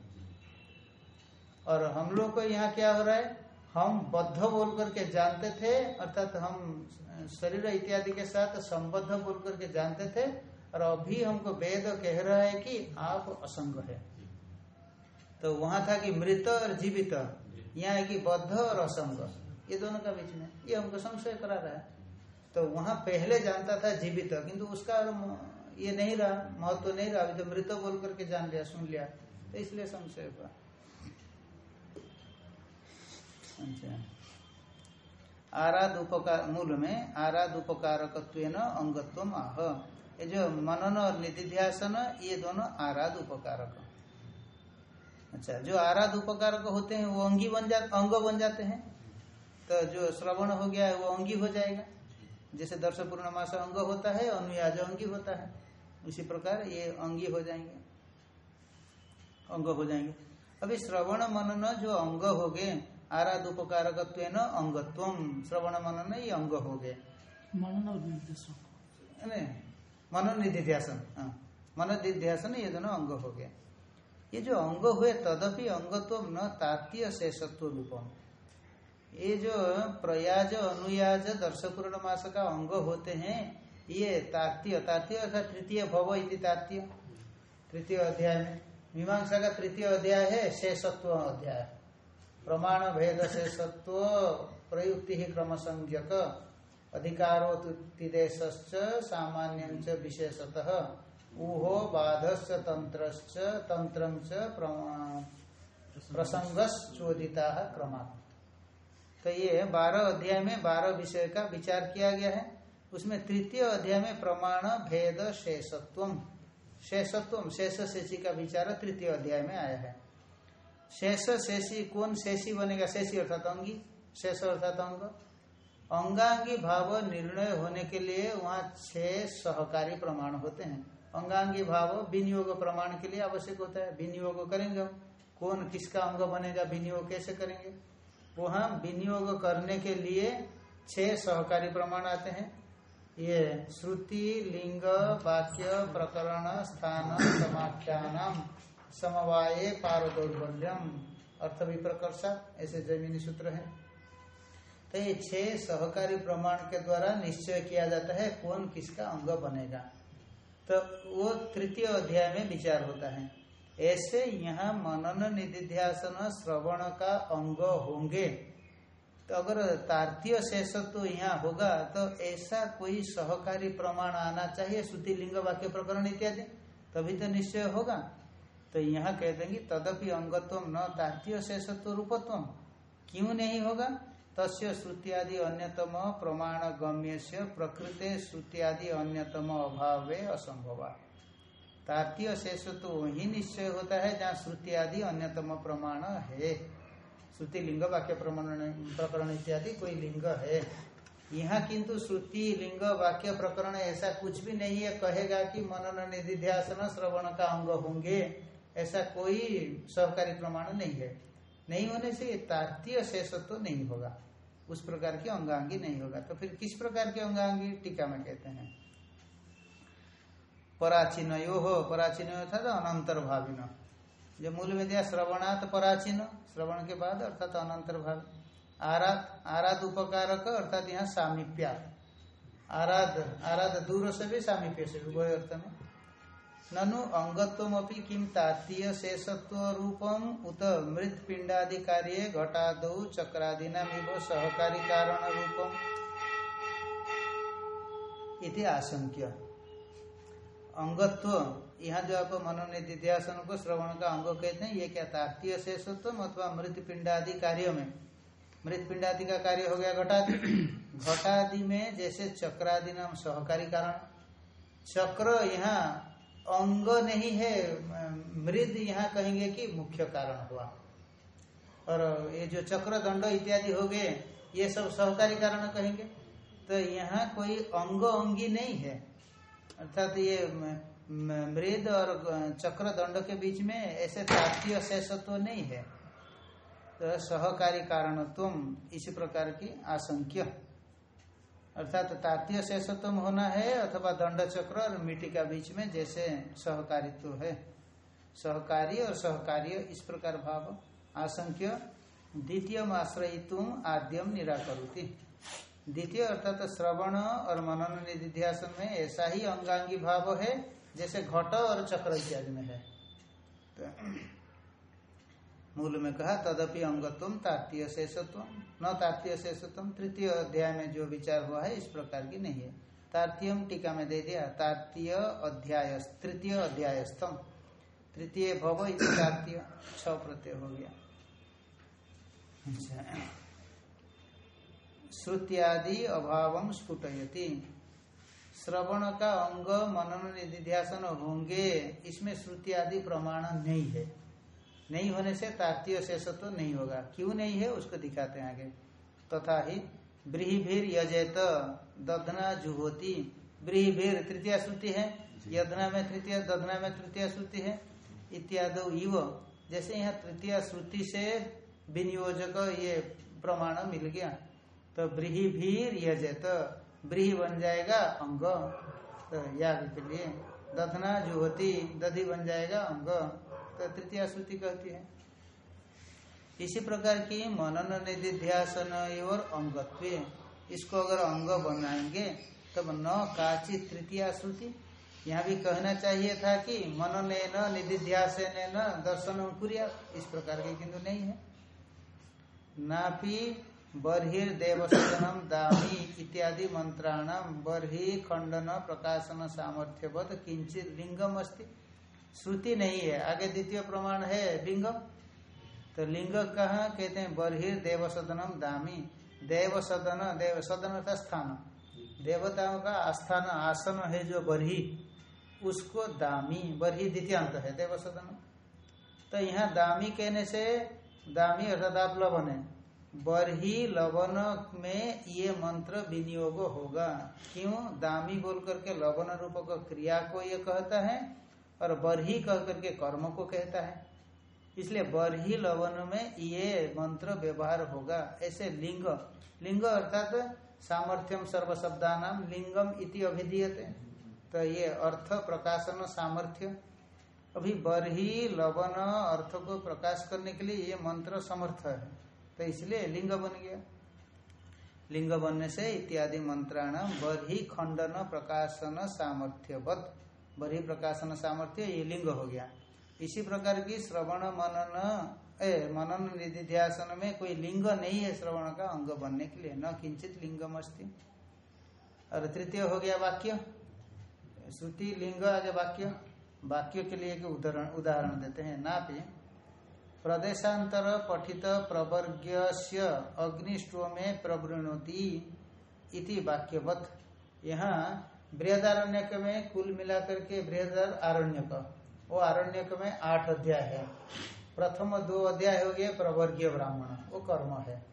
और हम लोग को यहाँ क्या हो रहा है? हम बद्ध बोल करके जानते थे अर्थात हम शरीर इत्यादि के साथ संबद्ध बोल करके जानते थे और अभी हमको वेद कह रहा है कि आप असंग है। तो वहाँ था कि मृत और जीवित यहाँ है कि बद्ध और असंग। ये दोनों का बीच में। ये हमको संशय करा रहा है। तो वहाँ पहले जानता था जीवित। किंतु उसका ये नहीं रहा महत्व तो नहीं रहा, अभी तो मृत बोल करके जान लिया, सुन लिया। तो इसलिए संशय हुआ। अच्छा। आराध उपकार मूल में आराध उपकारक अंगत्व आह। ये जो मनन और निधिध्यासन, ये दोनों आराध उपकारक अच्छा जो आराध उपकारक होते हैं, वो अंगी बन जाते अंग बन जाते हैं? तो जो श्रवण हो गया है वो अंगी हो जाएगा। जैसे दर्श पूर्णमास अंग होता है अनुयाज अंगी होता है उसी प्रकार ये अंगी हो जाएँगे। अंग हो जाएँगे। अभी श्रवण मनन जो अंग हो गए आराध उपकारक अंगत्व। श्रवण मनन ये अंग हो गए। मनन मनोनिधिध्यासन हाँ। मनोनिध्यासन ये दोनों अंग हो गए। ये जो अंग हुए तदपि अंगत्व न तात्य शेषत्व रूपम। ये जो प्रयाज अनुयाज दर्श पूर्ण मास का अंग होते हैं, ये तात्य तात्य अर्थात तृतीय भव इति तात्य तृतीय अध्याय में। मीमांसा का तृतीय अध्याय है, शेषत्व अध्याय। प्रमाण भेद शेषत्व प्रयुक्ति ही क्रम संज्ञक अधिकारोतिदेश सामान्य विशेषतः। ऊहो तंत्रश्च तंत्रं च प्रसंगस चोदिता क्रमात् तो ये बारह अध्याय में बारह विषय का विचार किया गया है। उसमें तृतीय अध्याय में प्रमाण, भेद शेषत्व शेषत्व शेष शेषी का विचार तृतीय अध्याय में आया है। शेष शेषी, कौन शेषी बनेगा? शेषी अर्थात अंगी। शेष अर्थात अंग। अंगांगी भाव निर्णय होने के लिए वहाँ छह सहकारी प्रमाण होते हैं। अंगांगी भाव विनियोग प्रमाण के लिए आवश्यक होता है। विनियोग करेंगे कौन किसका अंग बनेगा? विनियोग कैसे करेंगे? वहाँ विनियोग करने के लिए छह सहकारी प्रमाण आते हैं। ये श्रुति, लिंग, वाक्य, प्रकरण, स्थान, समाख्यानाम, समवाये, पारदौर्बल्यम, अर्थ विप्रकर्षा, ऐसे जमीनी सूत्र है। तो ये छह सहकारी प्रमाण के द्वारा निश्चय किया जाता है कौन किसका अंग बनेगा। तो वो तृतीय अध्याय में विचार होता है। ऐसे यहाँ मनन निधिध्यासन श्रवण का अंग होंगे। तो अगर तार्तीय शेषत्व तो यहाँ होगा तो ऐसा कोई सहकारी प्रमाण आना चाहिए, श्रुति लिंग वाक्य प्रकरण इत्यादि, तभी तो निश्चय होगा। तो यहाँ कह देंगे, तदपि अंगत्व न तार्तीय शेषत्व रूपत्व। क्यों नहीं होगा? तस्य श्रुत्यादि अन्यतम प्रमाण गम्य से प्रकृते श्रुत्यादि अन्यतम अभाव असंभव तार्तीय शेष तो वही निश्चय होता है, जहाँ श्रुति आदि अन्यतम प्रमाण है। श्रुति लिंग वाक्य प्रमाण, प्रकरण इत्यादि कोई लिंग है। यहाँ किंतु श्रुति लिंग वाक्य प्रकरण ऐसा कुछ भी नहीं है, कहेगा कि मनन निधिध्यासन श्रवण का अंग होंगे, ऐसा कोई सहकारी प्रमाण नहीं है। नहीं होने से तार्तीय शेषत्व तो नहीं होगा। उस प्रकार की अंगांगी नहीं होगा। तो फिर किस प्रकार की अंगांगी? टीका में कहते हैं। पराचीन यो हो पराचीन था तो अनंतर भाविन जो मूल में दिया श्रवणात पराचीन, श्रवण के बाद अर्थात अनंतर भाग आराध आराध उपकारक अर्थात यहाँ सामीप्या। आराध आराध दूर से भी सामीप्य से भी, वही अर्थ में। ननु अंगत्व किम तातीय शेषत्व रूपम उत मृत पिंडादि कार्य घटाद चक्रादिना सहकारी कारण रूपम इति आशंक्य। अंगत्व यहाँ जो आप मनोनिध्यासन को श्रवण का अंग कहते हैं ये क्या तातीय शेषत्व अथवा मृत पिंडादि कार्य में? मृत पिंडादि का कार्य हो गया घटादि। *clears throat* घटादि में जैसे चक्रादि नाम सहकारी कारण। चक्र यहाँ अंग नहीं है मृद यहाँ कहेंगे कि मुख्य कारण हुआ। और ये जो चक्र दंड इत्यादि हो गए ये सब सहकारी कारण कहेंगे। तो यहाँ कोई अंग अंगी नहीं है। अर्थात ये मृद और चक्र दंड के बीच में ऐसे तात्वीय शेषत्व नहीं है। तो सहकारी कारण तुम इसी प्रकार की आशंक्य। अर्थात तात्य शेषत्व होना है अथवा दंड चक्र और मिट्टी का बीच में जैसे सहकारित्व है। सहकारी और सहकार्य, इस प्रकार भाव। आशंक्य द्वितीय आश्रय तुम आद्यम निराकरुति। द्वितीय अर्थात तो श्रवण और मनन निधिध्यासन में ऐसा ही अंगांगी भाव है, जैसे घट और चक्र इत्यादि में है। तो मूल में कहा, तदपि अंगत्व तात्तीय शेषत्व। न तात्तीय शेषत्व, तृतीय अध्याय में जो विचार हुआ है, इस प्रकार की नहीं है। तार्तीयम टीका में दे दिया तार्तीय अध्याय तृतीय अध्यायस्थम तृतीय भव तार्तीय छ प्रत्यय हो गया। अच्छा। श्रुत्यादि अभाव स्फुटयती। श्रवण का अंग मनन निधिध्यासन होंगे इसमें श्रुति आदि प्रमाण नहीं है। नहीं होने से तार्तीय शेषत्व तो नहीं होगा। क्यों नहीं है उसको दिखाते हैं आगे। तथा ही ब्रीहिभीर यजेत दधना जुहोती। ब्रीहिभीर तृतीय श्रुति है यदना में तृतीय दधना में तृतीय श्रुति है इत्यादि युव जैसे यहाँ तृतीय श्रुति से विनियोजक ये प्रमाण मिल गया। तो ब्रीहिभीर यजेत ब्रीही बन जाएगा अंग। तो याद के लिए दधना जुहोती दधि बन जाएगा अंग। तो तृतीय श्रुति कहती है। इसी प्रकार की मनन निधिध्यासन और अंगत्व। इसको अगर अंग बनाएँगे, तब न काची तृतीय श्रुति यहाँ भी कहना चाहिए था कि मनन न, निधिध्यासन न दर्शन कुरिया। इस प्रकार के किंतु नहीं है। नापी बर्देवसनम दामी इत्यादि मंत्राणाम बर्हि खंडन प्रकाशन सामर्थ्यवत किंचित लिंगम अस्ति श्रुति नहीं है। आगे द्वितीय प्रमाण है, लिंगम। तो लिंग कहा कहते हैं? बर्हिर देव सदनम दामी। देव सदन देव, सदन का स्थान। देवताओं का आस्थान, आसन है जो बरही। उसको दामी, बरही द्वितीयांत है देव सदन तो यहाँ दामी कहने से दामी अर्थात आप लवन है बरही लवन में ये मंत्र विनियोग होगा। क्यों? दामी बोल करके लवन रूप क्रिया को ये कहता है और बरही कह करके कर्म को कहता है। इसलिए बरही लवन में ये मंत्र व्यवहार होगा। ऐसे लिंग लिंग अर्थात सामर्थ्यम सर्वशब्दानाम लिंगम इति अभिधीयते। तो ये अर्थ प्रकाशन सामर्थ्य। अभी बरही लवन अर्थ को प्रकाश करने के लिए ये मंत्र समर्थ है। तो इसलिए लिंग बन गया। लिंग बनने से इत्यादि मंत्राणाम बरही खंडन प्रकाशन सामर्थ्यवत। बड़ी प्रकाशन सामर्थ्य, ये लिंग हो गया। इसी प्रकार की श्रवण मनन, ए, मनन निधिध्यासन में कोई लिंग नहीं है श्रवण का अंग बनने के लिए। न किंचित लिंगम अस्ति। और तृतीय हो गया वाक्य। श्रुति लिंग आज वाक्य। वाक्य के लिए उदाहरण उदाहरण देते हैं। ना भी प्रदेशांतर पठित प्रवर्ग्य अग्निष्टो में प्रवृणोती इति वाक्यवत। यहाँ बृहदारण्यक में कुल मिलाकर के बृहदार आरण्यक। वो आरण्यक में आठ अध्याय है। प्रथम दो अध्याय हो गए प्रवर्गीय ब्राह्मण। वो कर्म है।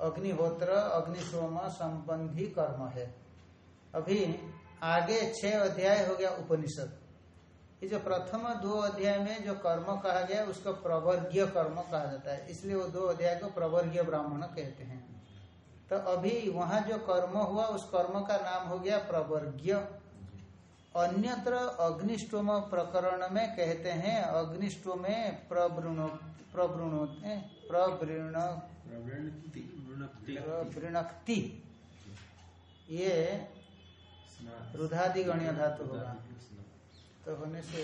अग्निहोत्र, अग्निशोम संबंधी कर्म है। अभी आगे छह अध्याय हो गया उपनिषद। ये जो प्रथम दो अध्याय में जो कर्म कहा गया उसको प्रवर्गीय कर्म कहा जाता है। इसलिए वो दो अध्याय को प्रवर्गीय ब्राह्मण कहते हैं। तो अभी वहाँ जो कर्म हुआ उस कर्म का नाम हो गया प्रवर्ग्य। अन्यत्र अग्निष्टोम प्रकरण में कहते हैं अग्निष्टोम में प्रवृणो प्रवृणो प्रवृण प्रवृणक्ति। ये रुधादिगणीय धातु होगा। तो होने से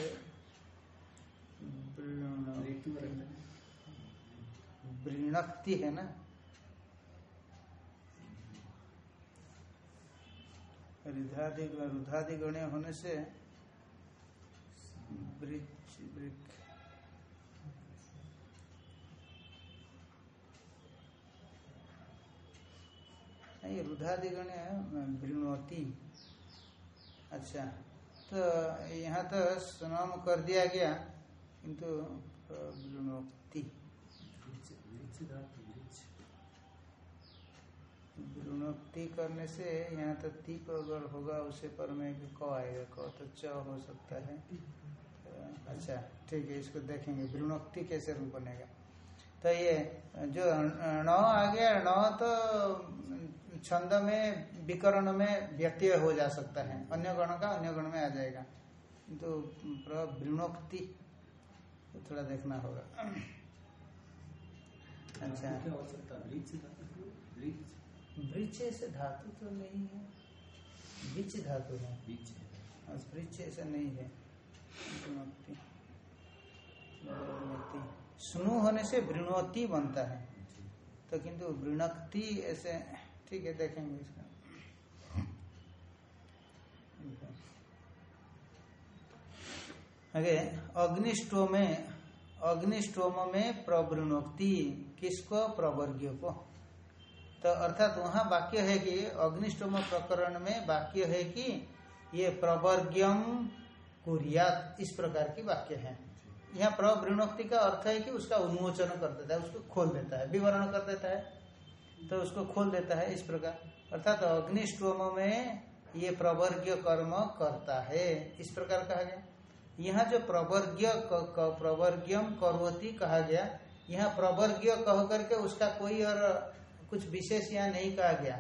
वृणक्ति है ना? रुधादि रुधादि होने से नहीं रुधादि गण्य वृणोती अच्छा। तो यहाँ तो सुनाम कर दिया गया, किंतु वृणोक्ति करने से यहाँ तो तीप अगर होगा, उसे पर में क आएगा, क तो च हो सकता है। अच्छा ठीक है, इसको देखेंगे वृणोक्ति कैसे रूप बनेगा। तो ये, जो न आ गया, न तो छंद में विकरण में व्यत्यय हो जा सकता है। अन्य गण का अन्य गण में आ जाएगा। तो वृणोक्ति तो थोड़ा देखना होगा। अच्छा। वृक्ष से धातु तो नहीं है। वृक्ष धातु है। वृक्ष ऐसा नहीं है। स्नु होने से वृणोती बनता है। तो किंतु वृणक्ति ऐसे ठीक है, देखेंगे इसका। आगे अग्निष्टोम में अग्निष्टोम में प्रवृणोक्ति किसको, प्रवर्ग्य को? तो अर्थात वहाँ वाक्य है कि अग्निष्टोम प्रकरण में वाक्य है कि ये प्रवर्ग्यम कुरियात, इस प्रकार की वाक्य है। यहाँ प्रवृणोक्ति का अर्थ है कि उसका उन्मोचन कर देता है, उसको खोल देता है, विवरण कर देता है। तो उसको खोल देता है इस प्रकार। अर्थात तो अग्निष्टोम में ये प्रवर्ग्य कर्म करता है। इस प्रकार कहा गया। यहाँ जो प्रवर्ग्य प्रवर्ग्यम करवती कहा गया, यहाँ प्रवर्ग्य कह करके उसका कोई और कुछ विशेष यहाँ नहीं कहा गया।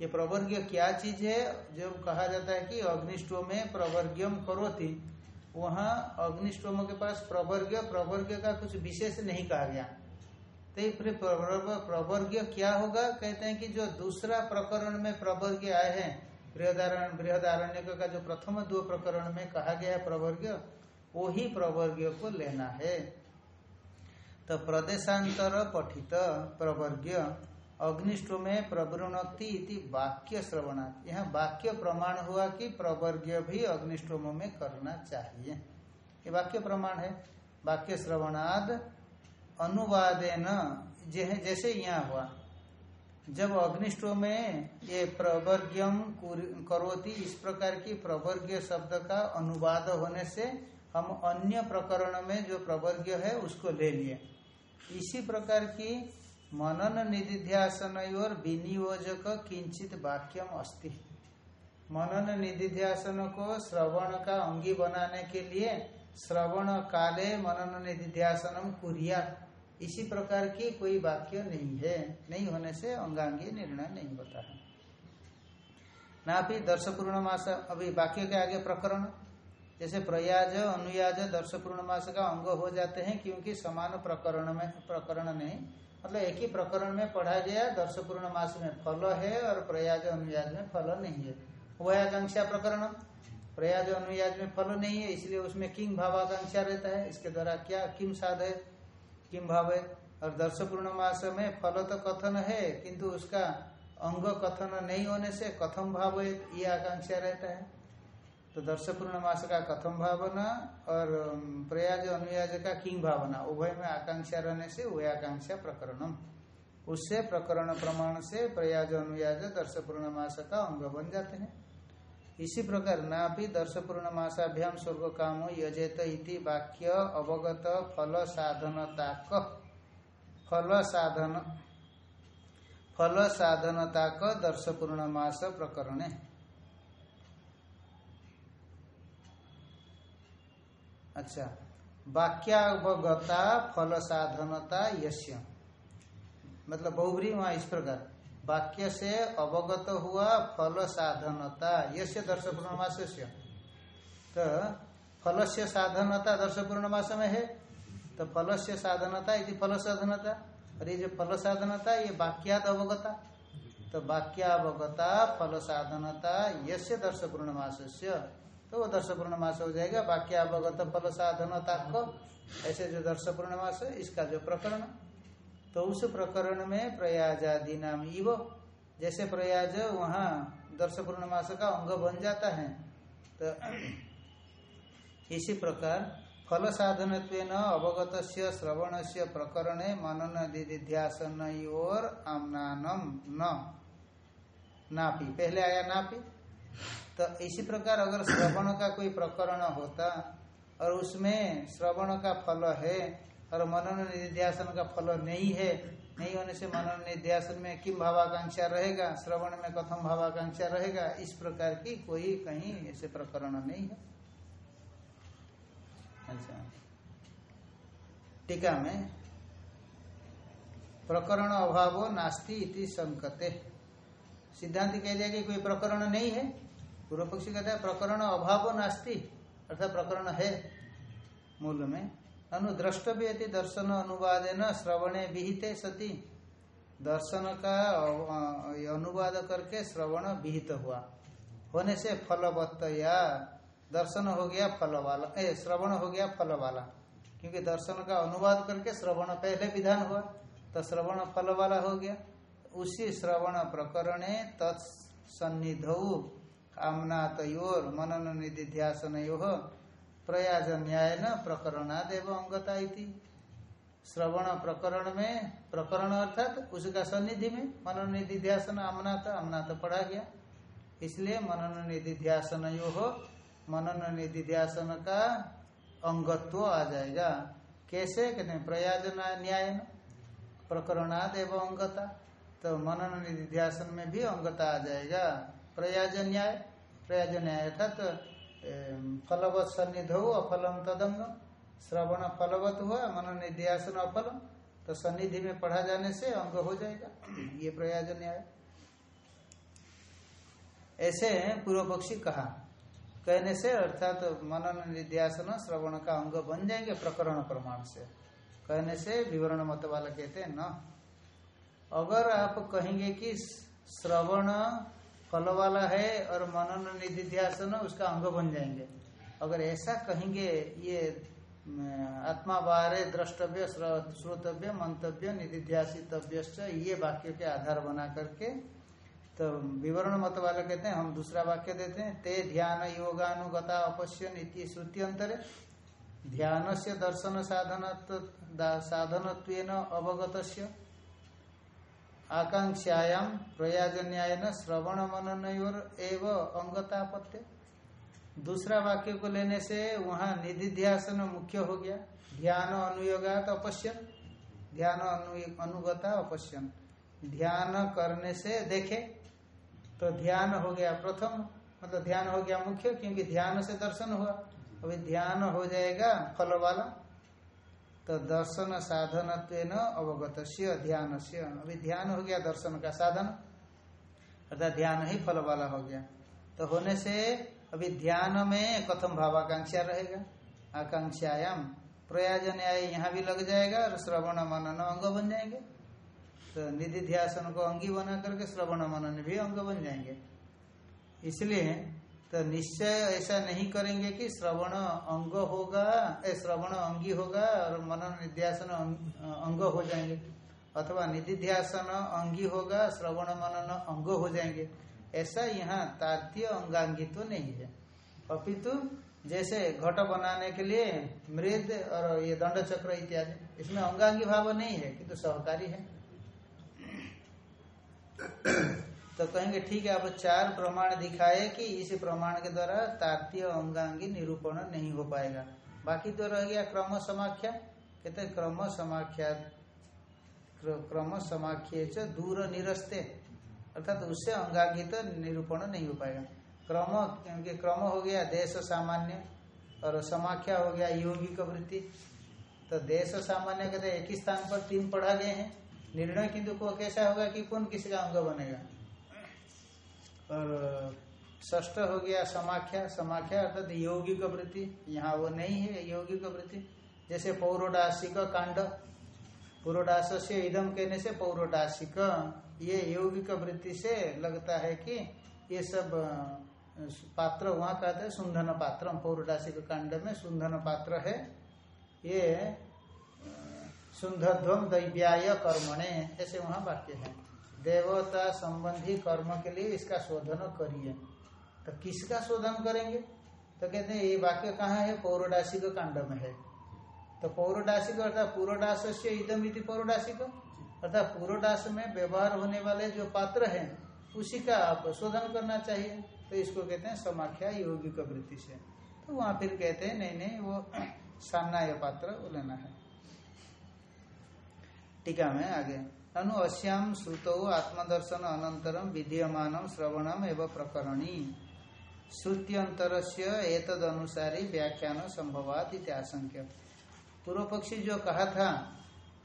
ये प्रवर्ग्य क्या चीज़ है? जो कहा जाता है कि अग्निष्टोम में प्रवर्ग्यम करोती। वहाँ अग्निष्टोम के पास प्रवर्ग्य प्रवर्ग्य का कुछ विशेष नहीं कहा गया। तो फिर प्रवर्ग क्या होगा? कहते हैं कि जो दूसरा प्रकरण में प्रवर्ग आए हैं, बृहदारण बृहदारण्य का जो प्रथम दो प्रकरण में कहा गया है प्रवर्ग वो ही प्रवर्ग को लेना है। तो प्रदेशांतर पठित प्रवर्ग अग्निष्टो में प्रवृणोक्ति इति वाक्य श्रवणात्। यहाँ वाक्य प्रमाण हुआ कि प्रवर्ग भी अग्निष्टोम में करना चाहिए। ये वाक्य प्रमाण है। वाक्य श्रवणाद अनुवादेन जैसे यहाँ हुआ। जब अग्निष्टो में ये प्रवर्ग्यम करोति, इस प्रकार की प्रवर्ग्य शब्द का अनुवाद होने से हम अन्य प्रकरण में जो प्रवर्ग्य है उसको ले लिए। इसी प्रकार की मनन निधिध्यासन और विनियोजक किंचित वाक्यम अस्ति। मनन निधिध्यासन को श्रवण का अंगी बनाने के लिए श्रवण काले मनन निधिध्यासनम कुरिया। इसी प्रकार की कोई वाक्य नहीं है, नहीं होने से अंगांगी निर्णय नहीं होता है। ना भी दर्श पूर्णमास अभी वाक्य के आगे प्रकरण, जैसे प्रयाज, अनुयाज दर्श पूर्णमास का अंग हो जाते हैं क्योंकि समान प्रकरण में, प्रकरण नहीं मतलब एक ही प्रकरण में पढ़ा गया दर्श पूर्णमास में फल है और प्रयाज, अनुयाज में फल नहीं है। वह आकांक्षा प्रकरण, प्रयाज, अनुयाज में फल नहीं है, इसलिए उसमें किंग भावाकांक्षा रहता है। इसके द्वारा क्या, किम साध है? किम भाव? है और दर्श पूर्णमास में फल तो कथन है, किंतु उसका अंग कथन नहीं होने से कथम भाव ये आकांक्षा रहता है। तो दर्श पूर्णमास का कथम भावना और प्रयाज अनुयाज का किंग भावना, उभय में आकांक्षा रहने से वह आकांक्षा प्रकरणम। उससे प्रकरण प्रमाण से प्रयाज अनुयाज दर्श पूर्णमास का अंग बन जाते हैं। इसी प्रकार ना भी दर्श पूर्णमासाभ्याम स्वर्ग काम यजेत इति वाक्य अवगत फल साधनता क फल साधन फल साधनता क दर्श पूर्णमास प्रकरण। अच्छा वाक्यावगता फल साधनता यश्य मतलब बहुबरी वहाँ इस प्रकार। वाक्य से अवगत हुआ फल साधनता। यश दर्श पूर्णमास्य तो फल से साधनता दर्श पूर्णमास में है। तो फल से साधनता यदि फल साधनता। और ये जो फल साधनता, ये वाक्यात अवगता। तो वाक्यावगता, फल साधनता यश दर्श पूर्णमास तो वो दर्श पूर्णमास हो जाएगा। वाक्यावगत फल साधनता को। ऐसे जो दर्श पूर्णमास इसका जो प्रकरण। तो उस प्रकरण में प्रयाजादि नाम इव, जैसे प्रयाज वहाँ दर्श पूर्णमास का अंग बन जाता है। तो *clears throat* इसी प्रकार फल साधन अवगत श्रवण से प्रकरण मनन दिध्यासन और आमनानम न। नापी, पहले आया नापी। तो इसी प्रकार अगर श्रवण का कोई प्रकरण होता और उसमें श्रवण का फल है और मनन निध्यासन का फल नहीं है, नहीं होने से मनन निध्यासन में किम भावाकांक्षा रहेगा, श्रवण में कथम भावाकांक्षा रहेगा, इस प्रकार की कोई कहीं ऐसे प्रकरण नहीं है। अच्छा। टीका में, प्रकरण अभाव नास्ति इति संकते। सिद्धांत कह दिया कि कोई प्रकरण नहीं है। पूर्व पक्षी कहता है, प्रकरण अभाव नास्ति, अर्थात प्रकरण है, मूल में। अनुद्रष्टव्य दर्शन अनुवाद न श्रवणे विहिते सती। दर्शन का अनुवाद करके श्रवण विहित हुआ। होने से फलवत्त या दर्शन हो गया फल वाला ए, श्रवण हो गया फल वाला क्योंकि दर्शन का अनुवाद करके श्रवण पहले विधान हुआ तो श्रवण फल वाला हो गया। उसी श्रवण प्रकरणे तत्सन्निध तयोर मनन निधिध्यासन प्रयाज न्याय न प्रकरणादेव अंगता श्रवण प्रकरण में, प्रकरण अर्थात उसका सन्निधि में मनन निधिध्यासन आमनाथ आमनाथ पढ़ा गया। इसलिए मनन निधिध्यासन यो मनन निधिध्यासन का अंगत्व आ जाएगा। कैसे? कहते हैं प्रयाज न्याय प्रकरणाद एवं अंगता तो मनोनिधि निधिध्यासन में भी अंगता आ जाएगा। प्रयाज न्याय प्रयाज न्याय अर्थात फलवत सन्निध हो अफलम तदंग। श्रवण फलवत हुआ मनन निध्यासन अफलम। तो सन्निधि में पढ़ा जाने से अंग हो जाएगा। *clears throat* ये प्रयाजन न्याय ऐसे पूर्व पक्षी कहा, कहने से अर्थात तो मनन निध्यासन श्रवण का अंग बन जाएँगे प्रकरण प्रमाण से। कहने से विवरण मत वाला कहते हैं, न। अगर आप कहेंगे कि श्रवण फल वाला है और मनन निधिध्यासन उसका अंग बन जाएँगे। अगर ऐसा कहेंगे, ये आत्मा बारे द्रष्टव्य श्रोतव्य, मंतव्य निधिध्यासितव्य ये वाक्य के आधार बना करके तो विवरण मत वाले कहते हैं, हम दूसरा वाक्य देते हैं, ते ध्यान योगानुगता अपश्यन इति श्रुति अंतरे। ध्यान से दर्शन साधन साधन अवगत आकांक्षायाम प्रयाजन्याय श्रवण मननयोर एव अंगतापत्य। दूसरा वाक्य को लेने से वहाँ निधिध्यासन मुख्य हो गया। ध्यान अनुयोगात अपश्यन, ध्यान अनुगता अपश्यन। ध्यान करने से देखे तो ध्यान हो गया प्रथम मतलब ध्यान हो गया मुख्य, क्योंकि ध्यान से दर्शन हुआ। अभी ध्यान हो जाएगा फल वाला। तो दर्शन साधन अवगत ध्यान से अभी ध्यान हो गया दर्शन का साधन, अर्थात ध्यान ही फल वाला हो गया। तो होने से अभी ध्यान में कथम भावाकांक्षा रहेगा। आकांक्षायाम प्रयाजन आय यहाँ भी लग जाएगा और श्रवण मनन अंग बन जाएँगे। तो निधि ध्यासन को अंगी बना करके श्रवण मनन भी अंग बन जाएँगे। इसलिए तो निश्चय ऐसा नहीं करेंगे कि श्रवण अंग होगा श्रवण अंगी होगा और मनन निध्यासन अंग हो जाएँगे। अथवा निधिध्यासन अंगी होगा, श्रवण मनन अंग हो जाएँगे। ऐसा यहाँ तार्थ्य अंगांगी तो नहीं है। अपितु जैसे घट बनाने के लिए मृद और ये दंड चक्र इत्यादि, इसमें अंगांगी भाव नहीं है, किंतु तो सहकारी है। तो कहेंगे, ठीक है, अब चार प्रमाण दिखाए कि इस प्रमाण के द्वारा तार्तीय अंगांगी निरूपण नहीं हो पाएगा। बाकी तो रह गया क्रम समाख्या। कहते हैं, क्रम समाख्या, क्रम समाख्य दूर निरस्ते। अर्थात तो उससे अंगांगी तो निरूपण नहीं हो पाएगा। क्रम, क्योंकि क्रम हो गया देश सामान्य और समाख्या हो गया योगिक वृत्ति। तो देश सामान्य कहते एक ही स्थान पर तीन पढ़ा गए हैं। निर्णय किंतु को कैसा होगा कि कौन किसी का अंग बनेगा? और ष्ठ हो गया समाख्या समाख्या अर्थात यौगिक वृत्ति। यहाँ वो नहीं है यौगिक वृत्ति। जैसे पौरोडासिक कांड। पुरोडास से इदम कहने से पौरोडासिक ये यौगिक वृत्ति से लगता है कि ये सब पात्र वहाँ कहते हैं सुंधन पात्र। पौरोडासिक कांड में सुंधन पात्र है। ये सुंधध्वम दैव्याय कर्मणे, ऐसे वहाँ वाक्य है। देवता संबंधी कर्म के लिए इसका शोधन करिए। तो किसका शोधन करेंगे? तो कहते हैं, ये वाक्य कहाँ है? पौरोडासिक कांड में है। तो पौरोडासिक अर्थात पूर्वडास से इदम इति पौरोडासिक? अर्थात पूर्वडास में व्यवहार होने वाले जो पात्र हैं, उसी का आप शोधन करना चाहिए। तो इसको कहते हैं समाख्या यौगिक वृत्ति से। तो वहाँ फिर कहते हैं, नहीं नहीं, वो सान्नाय पात्र वो लेना है। टीका में आगे। अनु अश्याम श्रुतौ आत्मदर्शन अनंतरम विधीयमान श्रवणम एवं प्रकरणी। श्रुत्यंतर से एतद अनुसारी व्याख्यान संभवात इत्याशंक्य पूर्व पक्षी जो कहा था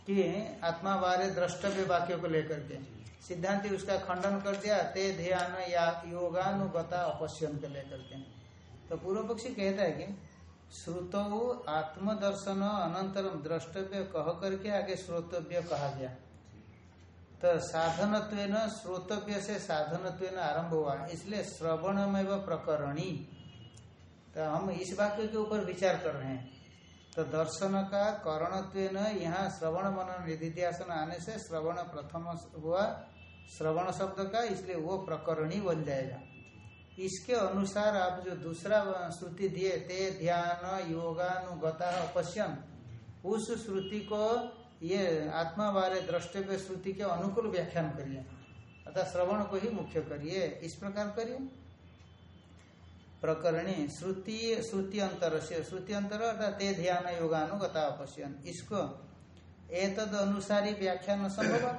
कि आत्मा बारे द्रष्टव्य वाक्य को लेकर के, सिद्धांति उसका खंडन कर दिया, ते ध्यान या योगानुगता अपश्यन को लेकर के। तो पूर्व पक्षी कहता है कि श्रुत आत्मदर्शन अनंतरम द्रष्टव्य कह करके आगे श्रोतव्य कहा गया। तो साधन श्रोतव्य से साधन आरंभ हुआ। इसलिए श्रवण में प्रकरणी। तो हम इस वाक्य के ऊपर विचार कर रहे हैं। तो दर्शन का करणत्व यहाँ श्रवण मन निधिध्यासन आने से श्रवण प्रथम हुआ। श्रवण शब्द का, इसलिए वो प्रकरणी बन जाएगा। इसके अनुसार आप जो दूसरा श्रुति दिए, ते ध्यान योगानुगता पश्यन उस श्रुति को ये आत्मा वाले द्रष्टव्य श्रुति के अनुकूल व्याख्यान करिए। अर्थात श्रवण को ही मुख्य करिए। इस प्रकार करिए। प्रकरणी श्रुति श्रुति अंतर से श्रुति अंतर अर्थात ते ध्यान योगानुगता पश्यन इसको एतद अनुसारी व्याख्यान संभव?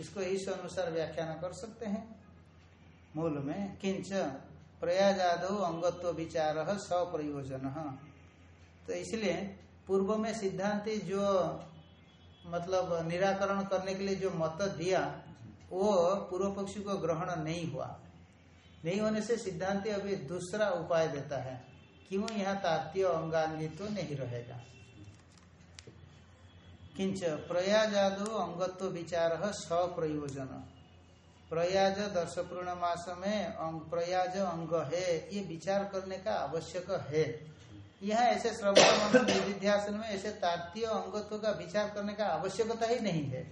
इसको इस अनुसार व्याख्यान कर सकते हैं। मूल में किंच प्रयाजादो अंगत्व विचार सप्रयोजन। तो इसलिए पूर्व में सिद्धांति जो मतलब निराकरण करने के लिए जो मत दिया वो पूर्व पक्षी को ग्रहण नहीं हुआ। नहीं होने से सिद्धांत अभी दूसरा उपाय देता है। क्यों यहाँ तात्य अंगान्वित तो नहीं रहेगा? किंच प्रयाजादो अंगत्व विचार सप्रयोजन। प्रयाज दर्श पूर्ण मास में अंग, प्रयाज अंग है ये विचार करने का आवश्यक है। यहाँ ऐसे श्रवण निधिध्यासन में ऐसे तात्य अंगत्व का विचार करने का आवश्यकता ही नहीं है।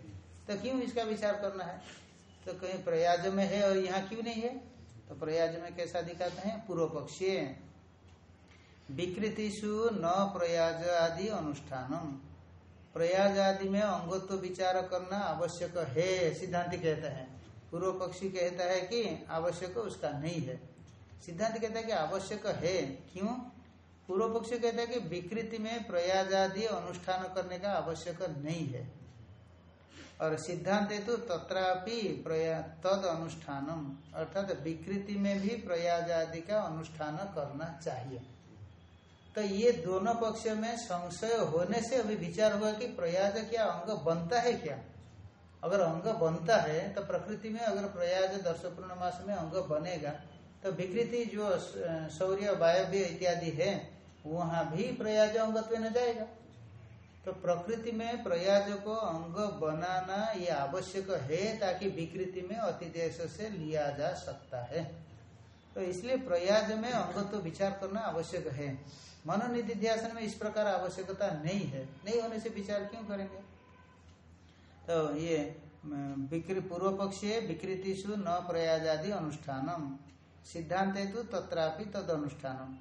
तो क्यों इसका विचार करना है? तो कहीं प्रयाज में है और यहाँ क्यों नहीं है? तो प्रयाज में कैसा दिखाते हैं? पूर्व पक्षी विकृतिशु न प्रयाज आदि अनुष्ठानम। प्रयाज आदि में अंगत्व विचार करना आवश्यक है, सिद्धांत कहता है। पूर्व पक्षी कहता है कि आवश्यक उसका नहीं है। सिद्धांत कहता है कि आवश्यक है। क्यों? पूर्व पक्षी कहता है कि विकृति में प्रयाज आदि अनुष्ठान करने का आवश्यक नहीं है। और सिद्धांत तो तत्रापि तद अनुष्ठानम, अर्थात विकृति में भी प्रयाज आदि का अनुष्ठान करना चाहिए। तो ये दोनों पक्ष में संशय होने से अभी विचार हुआ कि प्रयाज क्या अंग बनता है क्या? अगर अंग बनता है तो प्रकृति में अगर प्रयाज दर्श पूर्णमास में अंग बनेगा तो विकृति जो शौर्य, वायव्य इत्यादि है, वहाँ भी प्रयाज अंगत्व न जाएगा। तो प्रकृति में प्रयाज को अंग बनाना ये आवश्यक है, ताकि विकृति में अतिदेश से लिया जा सकता है। तो इसलिए प्रयाज में अंग तो विचार करना आवश्यक है। मनोनिधि ध्यान में इस प्रकार आवश्यकता नहीं है। नहीं होने से विचार क्यों करेंगे? तो ये पूर्व पक्ष विकृतिशु न प्रयाजादि अनुष्ठानम। सिद्धांत हेतु तत्रापि तद अनुष्ठान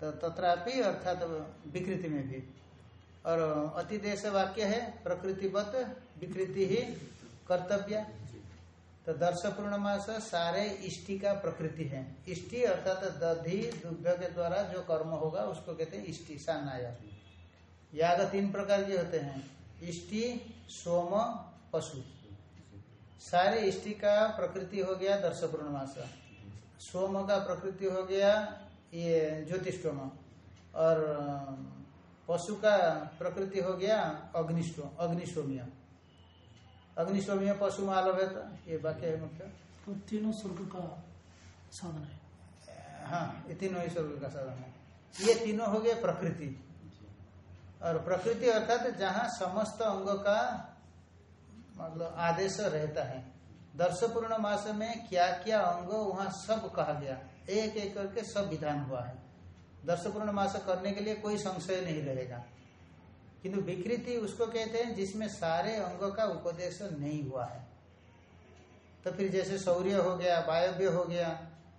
तो तत्रापि अर्थात विकृति में भी और अतिदेश वाक्य है, प्रकृतिवत विकृति ही कर्तव्य। तो दर्श पूर्णमास सारे इष्टि का प्रकृति है। इष्टि अर्थात दधि दुग्ध के द्वारा जो कर्म होगा, उसको कहते हैं इष्टि सानाय याग तीन प्रकार के होते हैं। इष्टि, सोम, पशु। सारे इष्टि का प्रकृति हो गया दर्श पूर्णमास सोम का प्रकृति हो गया ये ज्योतिषोम और पशु का प्रकृति हो गया अग्निष्टो अग्निशोमिया अग्निशोमिया पशु में है तो ये वाक्य है मुख्य। तो तीनों स्वर्ग का साधन है। हाँ ये तीनों ईश्वर का साधन है। ये तीनों हो गए प्रकृति। और प्रकृति अर्थात जहाँ समस्त अंग का मतलब आदेश रहता है। दर्श पूर्ण मास में क्या क्या अंग वहाँ सब कहा गया। एक एक करके सब विधान हुआ है। दर्श पूर्ण मास करने के लिए कोई संशय नहीं रहेगा। किंतु विकृति उसको कहते हैं जिसमें सारे अंग का उपदेश नहीं हुआ है। तो फिर जैसे शौर्य हो गया, वायव्य हो गया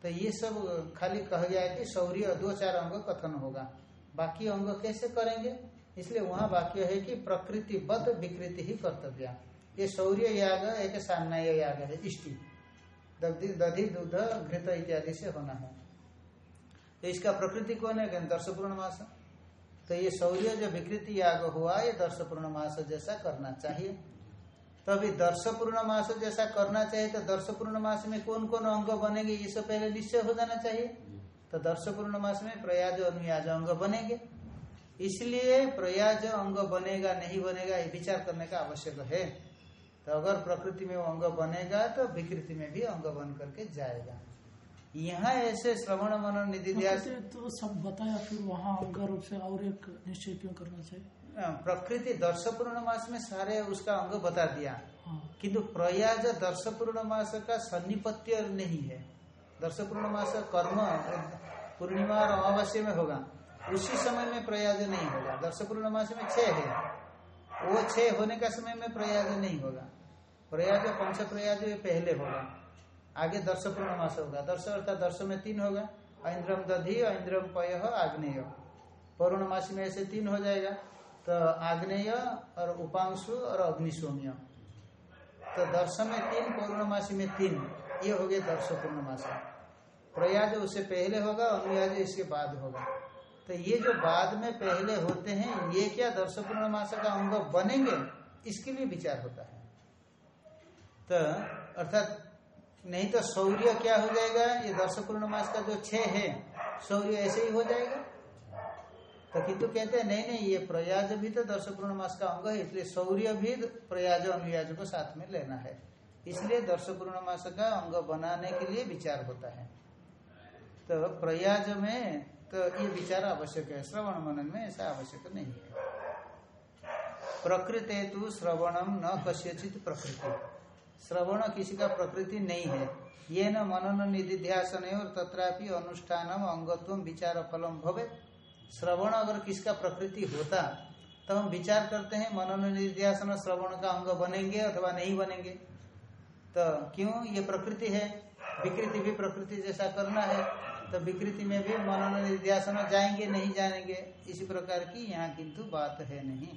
तो ये सब खाली कह गया कि शौर्य दो चार अंग कथन होगा। बाकी अंग कैसे करेंगे? इसलिए वहाँ वाक्य है कि प्रकृतिबद्ध विकृति ही कर्तव्य। ये शौर्य याग, एक सान्नाय याग है, इष्टि। दधि, दूध घृत इत्यादि से होना है। तो इसका प्रकृति कौन है? दर्श पूर्णमास तो ये शौर्य जो विकृति याग हुआ, ये दर्श पूर्णमास जैसा करना चाहिए। तो अभी दर्श पूर्णमास जैसा करना चाहिए तो दर्श पूर्णमास में कौन कौन अंग बनेंगे, ये सब पहले निश्चय हो जाना चाहिए। तो दर्श पूर्णमास में प्रयाज अनुयाज अंग बनेंगे। इसलिए प्रयाज अंग बनेगा, नहीं बनेगा, ये विचार करने का आवश्यक है। तो अगर प्रकृति में वो अंग बनेगा तो विकृति में भी अंग बन करके जाएगा। यहाँ ऐसे श्रवण मनन निधि तो सब बताया फिर वहाँ अंग रूप से और एक निश्चय क्यों करना चाहिए? हाँ, प्रकृति दर्श पूर्णमास में सारे उसका अंग बता दिया। हाँ। किंतु प्रयाज दर्श पूर्णमास का सन्निपत्य नहीं है। दर्श पूर्णमास कर्म पूर्णिमा और अमावस्या में होगा। उसी समय में प्रयाज नहीं होगा। दर्श पूर्णमास में छह है। वो छह होने का समय में प्रयाज नहीं होगा। प्रयाज पंच प्रयाज पहले होगा। आगे दर्श पूर्णमास होगा। दर्श अर्थात दर्श में तीन होगा। ऐन्द्रम दधि, ऐन्द्रम पय, आग्नेय। पौर्णमासी में ऐसे तीन हो जाएगा। तो आग्नेय और उपांशु और अग्निशोम्य तो दर्श में तीन पौर्णमासी में तीन। ये हो गए दर्श पूर्णमास प्रयाज उससे पहले होगा अनुयाज इसके बाद होगा। तो ये जो बाद में पहले होते हैं, ये क्या दर्श पूर्णमास का अंग बनेंगे? इसके लिए विचार होता है। तो अर्थात नहीं तो शौर्य क्या हो जाएगा? ये दर्श पूर्णमास का जो छह है, शौर्य ऐसे ही हो जाएगा? तो किंतु कहते हैं, नहीं नहीं, ये प्रयाज भी तो दर्श पूर्णमास का अंग है इसलिए सौर्य भी प्रयाज अनुयाज को साथ में लेना है। इसलिए दर्श पूर्णमास का अंग बनाने के लिए विचार होता है। तो प्रयाज में तो ये विचार आवश्यक है। श्रवण मनन में ऐसा आवश्यक नहीं है। प्रकृत हेतु श्रवणम न कस्यचित प्रकृति। श्रवण किसी का प्रकृति नहीं है। ये न मनन निधिध्यासन और तथापि अनुष्ठानम अंगत्व विचार फलम भवे। श्रवण अगर किसका प्रकृति होता तो हम विचार करते हैं, मनन निध्यासन श्रवण का अंग बनेंगे अथवा नहीं बनेंगे। तो क्यों ये प्रकृति है? विकृति भी प्रकृति जैसा करना है। तो विकृति में भी मनन निध्यासन जाएँगे, नहीं जाएँगे, इसी प्रकार की यहाँ किंतु बात है नहीं।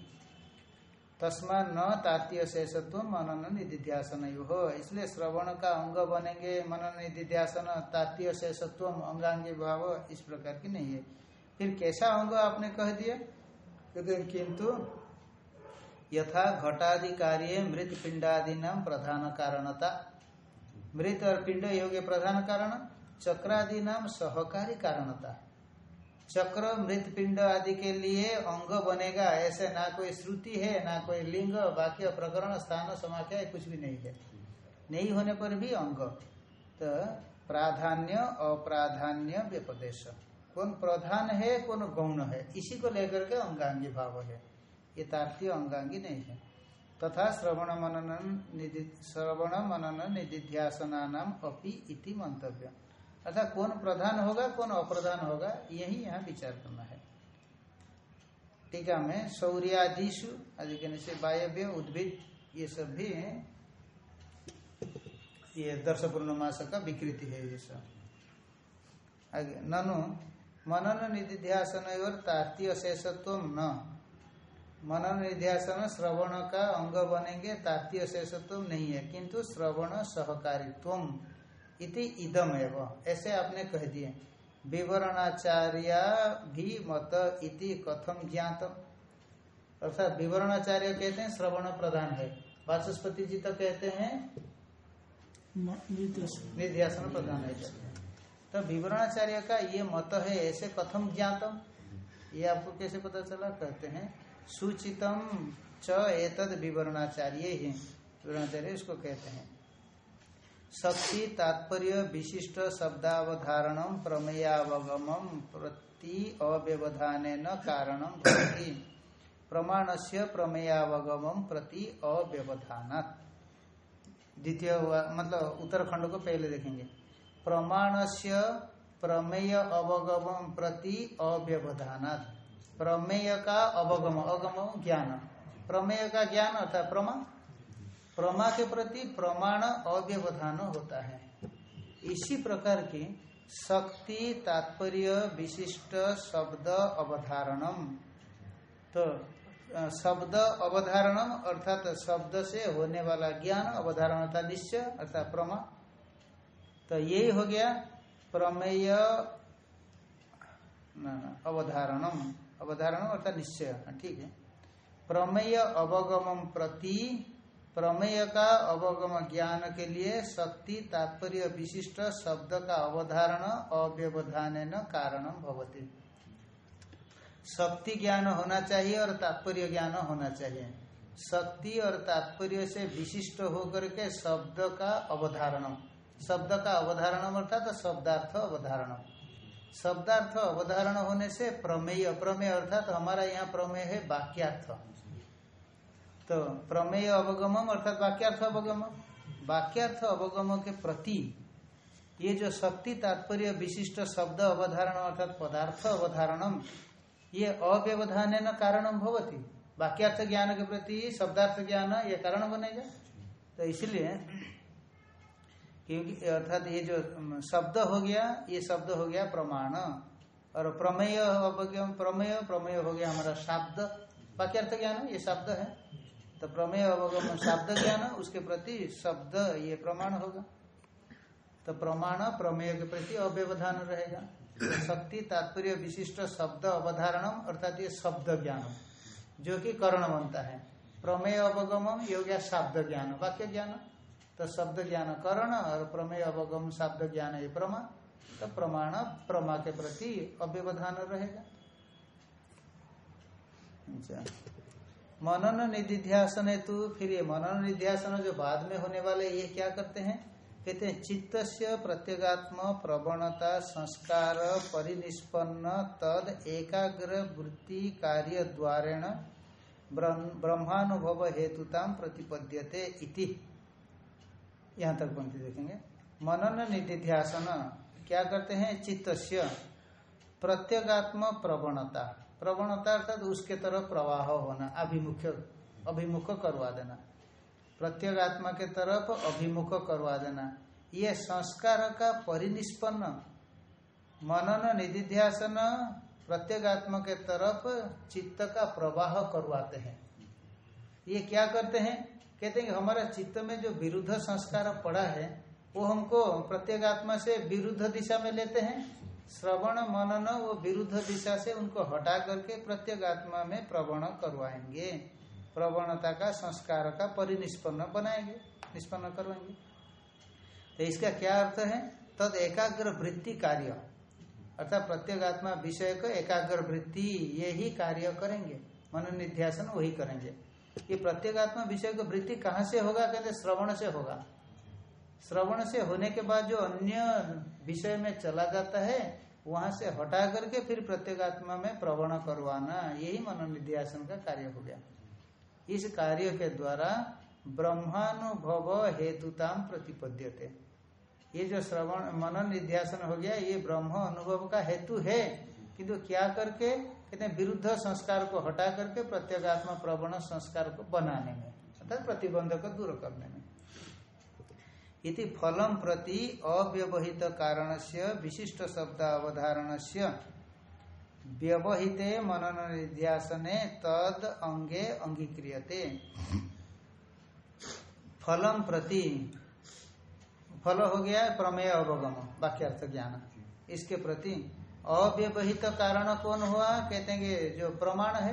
तस्मा न तात्य शेषत्व मनन निधिध्यासन हो इसलिए श्रवण का अंग बनेंगे मनन निधिध्यासन तात्य शेषत्व अंगांगी भाव इस प्रकार की नहीं है। फिर कैसा अंग आपने कह दिया? कहते किंतु यथा घटादि कार्य मृत पिंडादि नाम प्रधान कारणता। मृत और पिंड योग्य प्रधान कारण? चक्रादि नाम सहकारी कारणता। चक्र मृत पिंड आदि के लिए अंग बनेगा, ऐसे ना कोई श्रुति है, ना कोई लिंग, वाक्य, प्रकरण, स्थान, समाख्या कुछ भी नहीं है। नहीं होने पर भी अंग। तो प्राधान्य, अप्राधान्य व्यपदेश। कौन प्रधान है, कौन गौण है, इसी को लेकर के अंगांगी भाव है। ये तार्थ्य अंगांगी नहीं है। तथा श्रवण मनन श्रवण मनन निधिध्यासना नाम अपी इति मंतव्य अर्थात कौन प्रधान होगा, कौन अप्रधान होगा, यही यहाँ विचार करना है। टीका में शौर्यादिशु आदि कहने से वायव्य, उद्भिद, ये सब भी ये दर्श पूर्णमास का विकृति है ये सब। आगे, ननु मनन निधिध्यासन और तार्तीय शेषत्व न। मनन निध्यासन श्रवण का अंग बनेंगे तार्तीय शेषत्व नहीं है किंतु श्रवण सहकारित्व। इति इदम एवं ऐसे आपने कह दिए। विवरणाचार्य भी मत इति कथम ज्ञात। अर्थात विवरणाचार्य कहते हैं श्रवण प्रधान है। वाचस्पति जी तो कहते हैं निध्यासन। प्रधान है। तो विवरणाचार्य का ये मत है ऐसे कथम ज्ञातम ये आपको कैसे पता चला? कहते हैं सूचितम च एतद विवरणाचार्य ही। विवरणाचार्य इसको कहते हैं। शक्ति तात्पर्य विशिष्ट शब्दावधारण प्रमेयावगम प्रति अव्यवधान कारण प्रमाण से प्रमेयावगम प्रति अव्यवधान द्वितीय मतलब उत्तरखंड को पहले देखेंगे। प्रमाण से प्रमेय अवगम प्रति अव्यवधान प्रमेय का अवगम अवगम ज्ञान प्रमेय का ज्ञान अर्थात प्रमा प्रमा के प्रति प्रमाण अव्यवधान होता है। इसी प्रकार की शक्ति, तात्पर्य, विशिष्ट शब्द अवधारणम। तो शब्द अवधारणम अर्थात शब्द से होने वाला ज्ञान अवधारण था निश्चय अर्थात प्रमा। तो यही हो गया प्रमेय अवधारणम। अवधारण अर्थात निश्चय ठीक है। प्रमेय अवगम प्रति प्रमेय का अवगम ज्ञान के लिए शक्ति, तात्पर्य, विशिष्ट शब्द का अवधारण अव्यवधान कारण भवती। शक्ति ज्ञान होना चाहिए और तात्पर्य ज्ञान होना चाहिए। शक्ति और तात्पर्य से विशिष्ट होकर के शब्द का अवधारण शब्द का अवधारण अर्थात शब्दार्थ अवधारण शब्दार्थ अवधारण होने से प्रमेय प्रमेय अर्थात हमारा यहाँ प्रमेय है वाक्यार्थ। तो प्रमेय अवगम अर्थात वाक्यार्थ अवगम वाक्यार्थ अवगम के प्रति ये जो शक्ति, तात्पर्य, विशिष्ट शब्द अवधारण अर्थात पदार्थ अवधारणम, ये अव्यवधान न भवती। वाक्यार्थ ज्ञान के प्रति, शब्दार्थ ज्ञान ये कारण बनेगा। तो इसलिए क्योंकि अर्थात ये जो शब्द हो गया, ये शब्द हो गया प्रमाण। और प्रमेय प्रमेय प्रमेय हो गया हमारा शब्द। वाक्यर्थ ज्ञान, ये शब्द है। तो प्रमेय अवगम शब्द ज्ञान उसके प्रति शब्द ये प्रमाण होगा। तो प्रमाण प्रमेय के प्रति अव्यवधान रहेगा। तो शक्ति, तात्पर्य, विशिष्ट शब्द अवधारणम, अर्थात ये शब्द ज्ञान जो कि कर्ण बनता है। प्रमेय अवगम ये हो गया शब्द ज्ञान, वाक्य ज्ञान। तो शब्द ज्ञान कर्ण और प्रमेय अवगम, शब्द ज्ञान ये प्रमा। तो प्रमाण प्रमा के प्रति अव्यवधान रहेगा। अच्छा। मनन निधिध्यासन है तो फिर ये मनन निध्यासन जो बाद में होने वाले, ये क्या करते हैं? कहते हैं चित्त से प्रत्यगात्म प्रवणता संस्कार परिनिष्पन्न तद एकाग्र वृत्ति कार्य द्वारेण ब्रह्मानुभव हेतुता प्रतिपद्यते इति। यहाँ तक पंक्ति देखेंगे। मनन निधिध्यासन क्या करते हैं? चित्त प्रत्यगात्म प्रवणता। प्रवणता अर्थात उसके तरफ़ प्रवाह होना, अभिमुख अभिमुख करवा देना। प्रत्येगात्मा के तरफ़ अभिमुख करवा देना। ये संस्कार का परिनिष्पन्न, मनन, निधिध्यासन प्रत्येगात्मा के तरफ़ चित्त का प्रवाह करवाते हैं। ये क्या करते हैं? कहते हैं हमारा चित्त में जो विरुद्ध संस्कार पड़ा है, वो हमको प्रत्येगात्मा से विरुद्ध दिशा में लेते हैं। श्रवण, मनन वो विरुद्ध दिशा से उनको हटा करके प्रत्येक आत्मा में प्रवण करवाएँगे। प्रवणता का, संस्कार का परिनिष्पन्न बनाएँगे, निष्पन्न करवाएँगे। तो इसका क्या अर्थ है? तद एकाग्र वृत्ति कार्य। अर्थात प्रत्येगात्मा विषय को एकाग्र वृत्ति, ये ही कार्य करेंगे। मन मनोनिध्यासन वही करेंगे। ये प्रत्येगात्मा विषय को वृत्ति कहाँ से होगा? कहते श्रवण से होगा। श्रवण से होने के बाद जो अन्य विषय में चला जाता है, वहाँ से हटा करके फिर प्रत्येगात्मा में प्रवण करवाना, यही मनोनिध्यासन का कार्य हो गया। इस कार्य के द्वारा ब्रह्मानुभव हेतुताम प्रतिपद्यते। ये जो श्रवण मनन निध्यासन हो गया, ये ब्रह्म अनुभव का हेतु है। किंतु क्या करके, कहते विरुद्ध संस्कार को हटा करके प्रत्येगात्मा प्रवण संस्कार को बनाने में, अर्थात प्रतिबंध को दूर करने में। इति फलम प्रति अव्यवहित कारण से विशिष्ट शब्द अवधारण से व्यवहिते मनन निध्यासने तद अंगे अंगीक्रियते। फलम प्रति, फल हो गया प्रमेय अवगम, वाक्यर्थ ज्ञान। इसके प्रति अव्यवहित कारण कौन हुआ? कहते हैं जो प्रमाण है,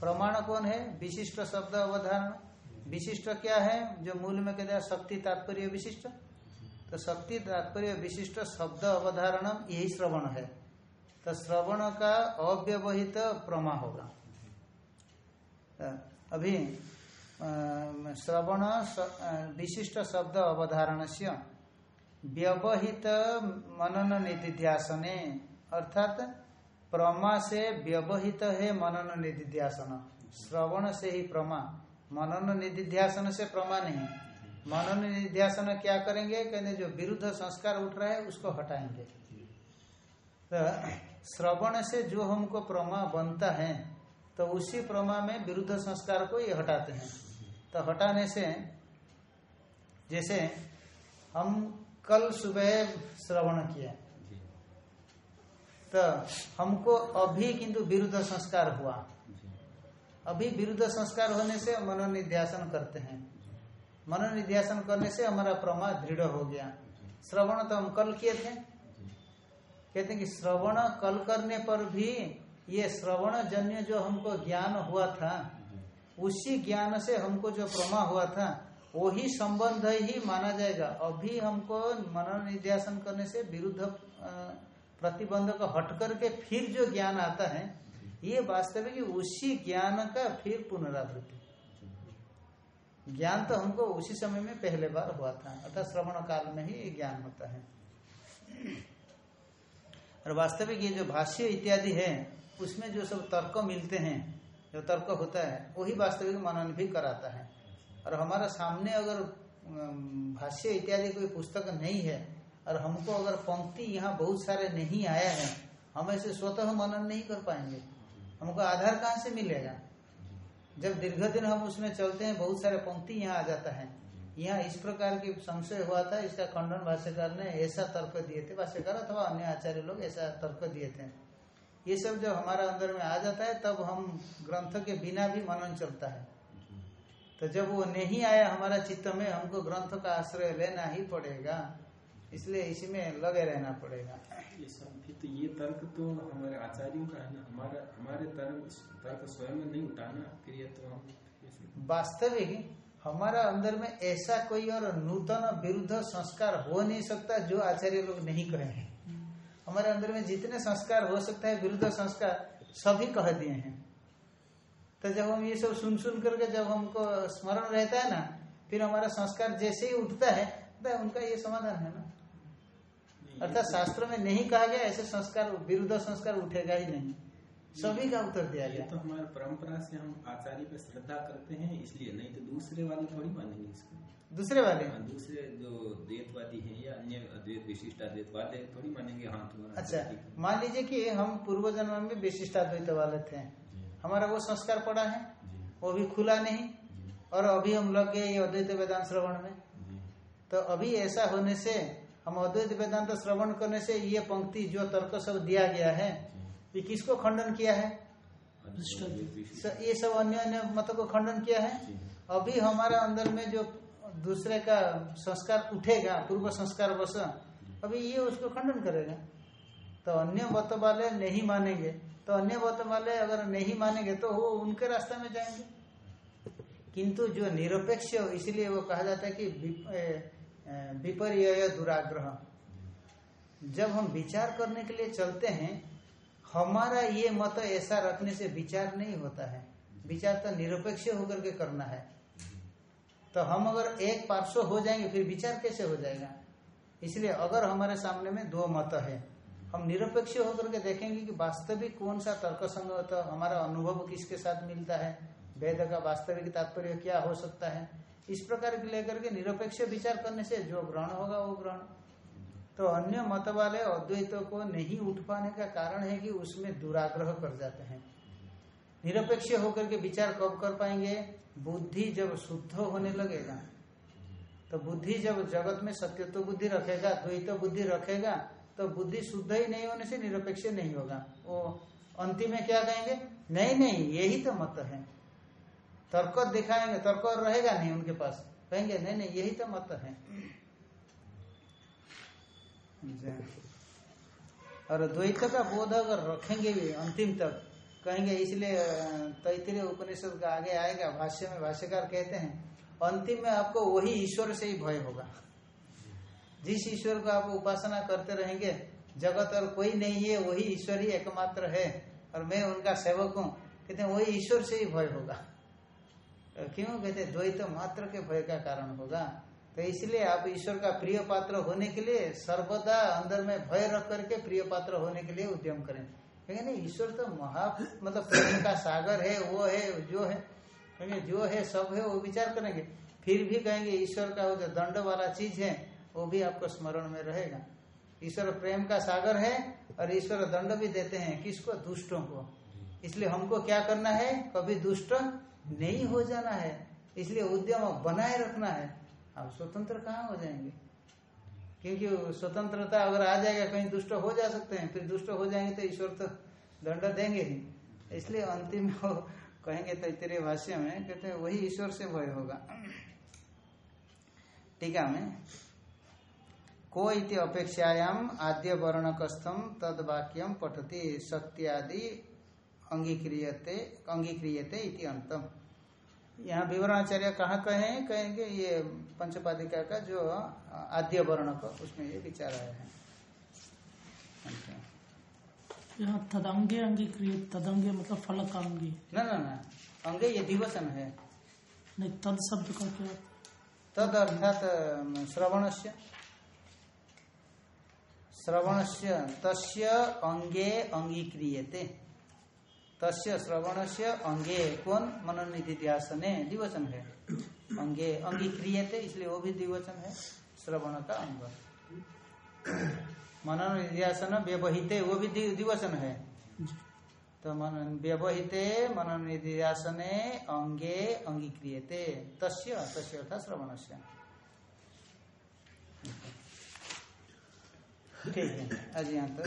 प्रमाण कौन है? विशिष्ट शब्द अवधारण। विशिष्ट क्या है? जो मूल में कहते हैं शक्ति, तात्पर्य, विशिष्ट। तो शक्ति, तात्पर्य, विशिष्ट, शब्द अवधारण यही श्रवण है। तो श्रवण का अव्यवहित प्रमा होगा। अभी श्रवण विशिष्ट शब्द अवधारण से व्यवहित मनन निधिध्यासने, अर्थात प्रमा से व्यवहित है मनन निधिध्यासन। श्रवण से ही प्रमा। मनन निधिध्यासन से प्रमा नहीं। मनन निधिध्यासन क्या करेंगे? कहते जो विरुद्ध संस्कार उठ रहा है उसको हटाएँगे। तो श्रवण से जो हमको प्रमा बनता है तो उसी प्रमा में विरुद्ध संस्कार को ये हटाते हैं। तो हटाने से जैसे हम कल सुबह श्रवण किया। तो हमको अभी किंतु विरुद्ध संस्कार हुआ। अभी विरुद्ध संस्कार होने से मनोनिध्यासन करते हैं। मनोनिध्यासन करने से हमारा प्रमा दृढ़ हो गया। श्रवण तो हम कल किए थे। कहते हैं कि श्रवण कल करने पर भी ये श्रवण जन्य जो हमको ज्ञान हुआ था, उसी ज्ञान से हमको जो प्रमा हुआ था, वही संबंध ही माना जाएगा। अभी हमको मनोनिध्यासन करने से विरुद्ध प्रतिबंध को हट करके फिर जो ज्ञान आता है ये वास्तविक उसी ज्ञान का फिर पुनरावृत्ति। ज्ञान तो हमको उसी समय में पहले बार हुआ था अर्थात श्रवण काल में ही ज्ञान होता है। और वास्तविक ये जो भाष्य इत्यादि है, उसमें जो सब तर्क मिलते हैं, जो तर्क होता है, वही वास्तविक मनन भी कराता है। और हमारा सामने अगर भाष्य इत्यादि कोई पुस्तक नहीं है, और हमको अगर पंक्ति यहाँ बहुत सारे नहीं आया है, हम ऐसे स्वतः मनन नहीं कर पाएँगे। हमको आधार कहाँ से मिलेगा? जब दीर्घ दिन हम उसमें चलते हैं, बहुत सारे पंक्ति यहाँ आ जाता है। यहाँ इस प्रकार की संशय हुआ था, इसका खंडन भाष्यकार ने ऐसा तर्क दिए थे। भाष्यकार अथवा अन्य आचार्य लोग ऐसा तर्क दिए थे। ये सब जब हमारा अंदर में आ जाता है, तब हम ग्रंथ के बिना भी मनन चलता है। तो जब वो नहीं आया हमारा चित्त में, हमको ग्रंथ का आश्रय लेना ही पड़ेगा। इसलिए इसी में लगे रहना पड़ेगा। तो ये तर्क तो हमारे आचार्यों का है ना, हमारा, हमारे तर्क तर्क स्वयं में नहीं उठाना फिर ये तो हम वास्तविक हमारा अंदर में ऐसा कोई और नूतन विरुद्ध संस्कार हो नहीं सकता जो आचार्य लोग नहीं कहे हैं। हमारे अंदर में जितने संस्कार हो सकता है, विरुद्ध संस्कार सभी कह दिए हैं। तो जब हम ये सब सुन सुन करके जब हमको स्मरण रहता है ना, फिर हमारा संस्कार जैसे ही उठता है तो उनका ये समाधान है ना। अर्थात शास्त्र में नहीं कहा गया ऐसे संस्कार विरुद्ध संस्कार उठेगा ही नहीं। सभी का उत्तर दिया गया। तो हमारे परंपरा से हम आचार्य पे श्रद्धा करते हैं इसलिए नहीं तो दूसरे वाले थोड़ी मानेंगे इसको। दूसरे वाले? हाँ, दूसरे जो द्वैतवादी हैं या अन्य अद्वैत विशिष्टाद्वैत वाले थोड़ी मानेंगे हाँ तुम्हारा अच्छा मान लीजिए कि हम पूर्व जन्म में विशिष्टाद्वैत वाले थे हमारा वो संस्कार पड़ा है वो भी खुला नहीं और अभी हम लग गए अद्वैत वेदांत श्रवण में। तो अभी ऐसा होने से हम अद्वैत वेदांत श्रवण करने से ये पंक्ति जो तर्क सब दिया गया है ये किसको खंडन किया है? ये सब अन्य अन्य मत को खंडन किया है? अभी हमारा अंदर में जो दूसरे का संस्कार उठेगा पूर्व संस्कार बस अभी ये उसको खंडन करेगा। तो अन्य मत वाले नहीं मानेंगे। तो अन्य मत वाले अगर नहीं मानेंगे तो वो उनके रास्ते में जाएँगे। किंतु जो निरपेक्ष इसलिए वो कहा जाता है कि विपर्य दुराग्रह। जब हम विचार करने के लिए चलते हैं, हमारा ये मत ऐसा रखने से विचार नहीं होता है। विचार तो निरपेक्ष होकर के करना है। तो हम अगर एक पार्श्व हो जाएँगे, फिर विचार कैसे हो जाएगा? इसलिए अगर हमारे सामने में दो मत है, हम निरपेक्ष होकर के देखेंगे कि वास्तविक कौन सा तर्क संगत, हमारा अनुभव किसके साथ मिलता है, वेद का वास्तविक तात्पर्य क्या हो सकता है इस प्रकार के लेकर के निरपेक्ष विचार करने से जो ग्रहण होगा वो ग्रहण। तो अन्य मत वाले अद्वैतों को नहीं उठ पाने का कारण है कि उसमें दुराग्रह कर जाते हैं। निरपेक्ष होकर के विचार कब कर पाएँगे? बुद्धि जब शुद्ध होने लगेगा तो बुद्धि जब जगत में सत्यत्व बुद्धि रखेगा, द्वैत बुद्धि रखेगा तो बुद्धि शुद्ध ही नहीं होने से निरपेक्ष नहीं होगा। वो अंतिम में क्या कहेंगे? नहीं नहीं, यही तो मत है। तर्क दिखाएँगे, तर्क रहेगा नहीं उनके पास। कहेंगे, नहीं नहीं, यही तो मत है। और द्वैत का बोध अगर रखेंगे भी अंतिम तक, कहेंगे, इसलिए तैतरीय उपनिषद का आगे आएगा, भाष्य में भाष्यकार कहते हैं, अंतिम में आपको वही ईश्वर से ही भय होगा। जिस ईश्वर को आप उपासना करते रहेंगे, जगत और कोई नहीं है वही ईश्वर ही एकमात्र है। और मैं उनका सेवक हूँ। कहते वही ईश्वर से ही भय होगा। क्यों? कहते द्वैत मात्र के भय का कारण होगा। तो इसलिए आप ईश्वर का प्रिय पात्र होने के लिए सर्वदा अंदर में भय रख करके प्रिय पात्र होने के लिए उद्यम करें। कहेंगे नहीं ईश्वर तो महा मतलब प्रेम का सागर है वो है जो है। कहेंगे जो है सब है वो विचार करेंगे। फिर भी कहेंगे ईश्वर का वो जो दंड वाला चीज़ है वो भी आपको स्मरण में रहेगा। ईश्वर प्रेम का सागर है और ईश्वर दंड भी देते हैं। किसको? दुष्टों को। इसलिए हमको क्या करना है? कभी दुष्ट नहीं हो जाना है, इसलिए उद्यम बनाए रखना है। अब स्वतंत्र कहाँ हो जाएँगे? क्योंकि स्वतंत्रता अगर आ जाएगा, कहीं दुष्ट हो जा सकते हैं, फिर दुष्ट हो जाएँगे तो ईश्वर तो दंड देंगे ही। इसलिए अंतिम कहेंगे तैतरीय भाष्य में, कहते हैं, वही ईश्वर से भय होगा। टीका में, को इति अपेक्षायाम आद्य वर्णकस्थम तद वाक्यम पठती सत्यादि अंगीक्रियते अंगीक्रियते इति अंतम। यहाँ विवरणाचार्य कहाँ कहे? कहेंगे ये पंचपादिका का जो आद्य वर्ण का उसमें ये विचार आया है। अच्छा। यहाँ तदंगे अंगीक्रिय तदंगे मतलब फल का अंगी न न न। अंगे ये दिवसन है। नहीं तद शब्द का क्या? तद अर्थात श्रवण से श्रवण से तस्य अंगे अंगीक्रियते। तस्य श्रवण से अंगे कौन मनोनिधि ध्यासने दिवचन है? अंगे अंगीक्रियते इसलिए वो भी दिवचन है, श्रवण का अंग। मनोनिध्यासन व्यवहिते, वो भी दिवचन है। तो मन, व्यवहिते मनोनिध्यासने अंगे अंगीक्रियते तस्य तस्य अर्थात श्रवण से ठीक है, आज यहाँ तक।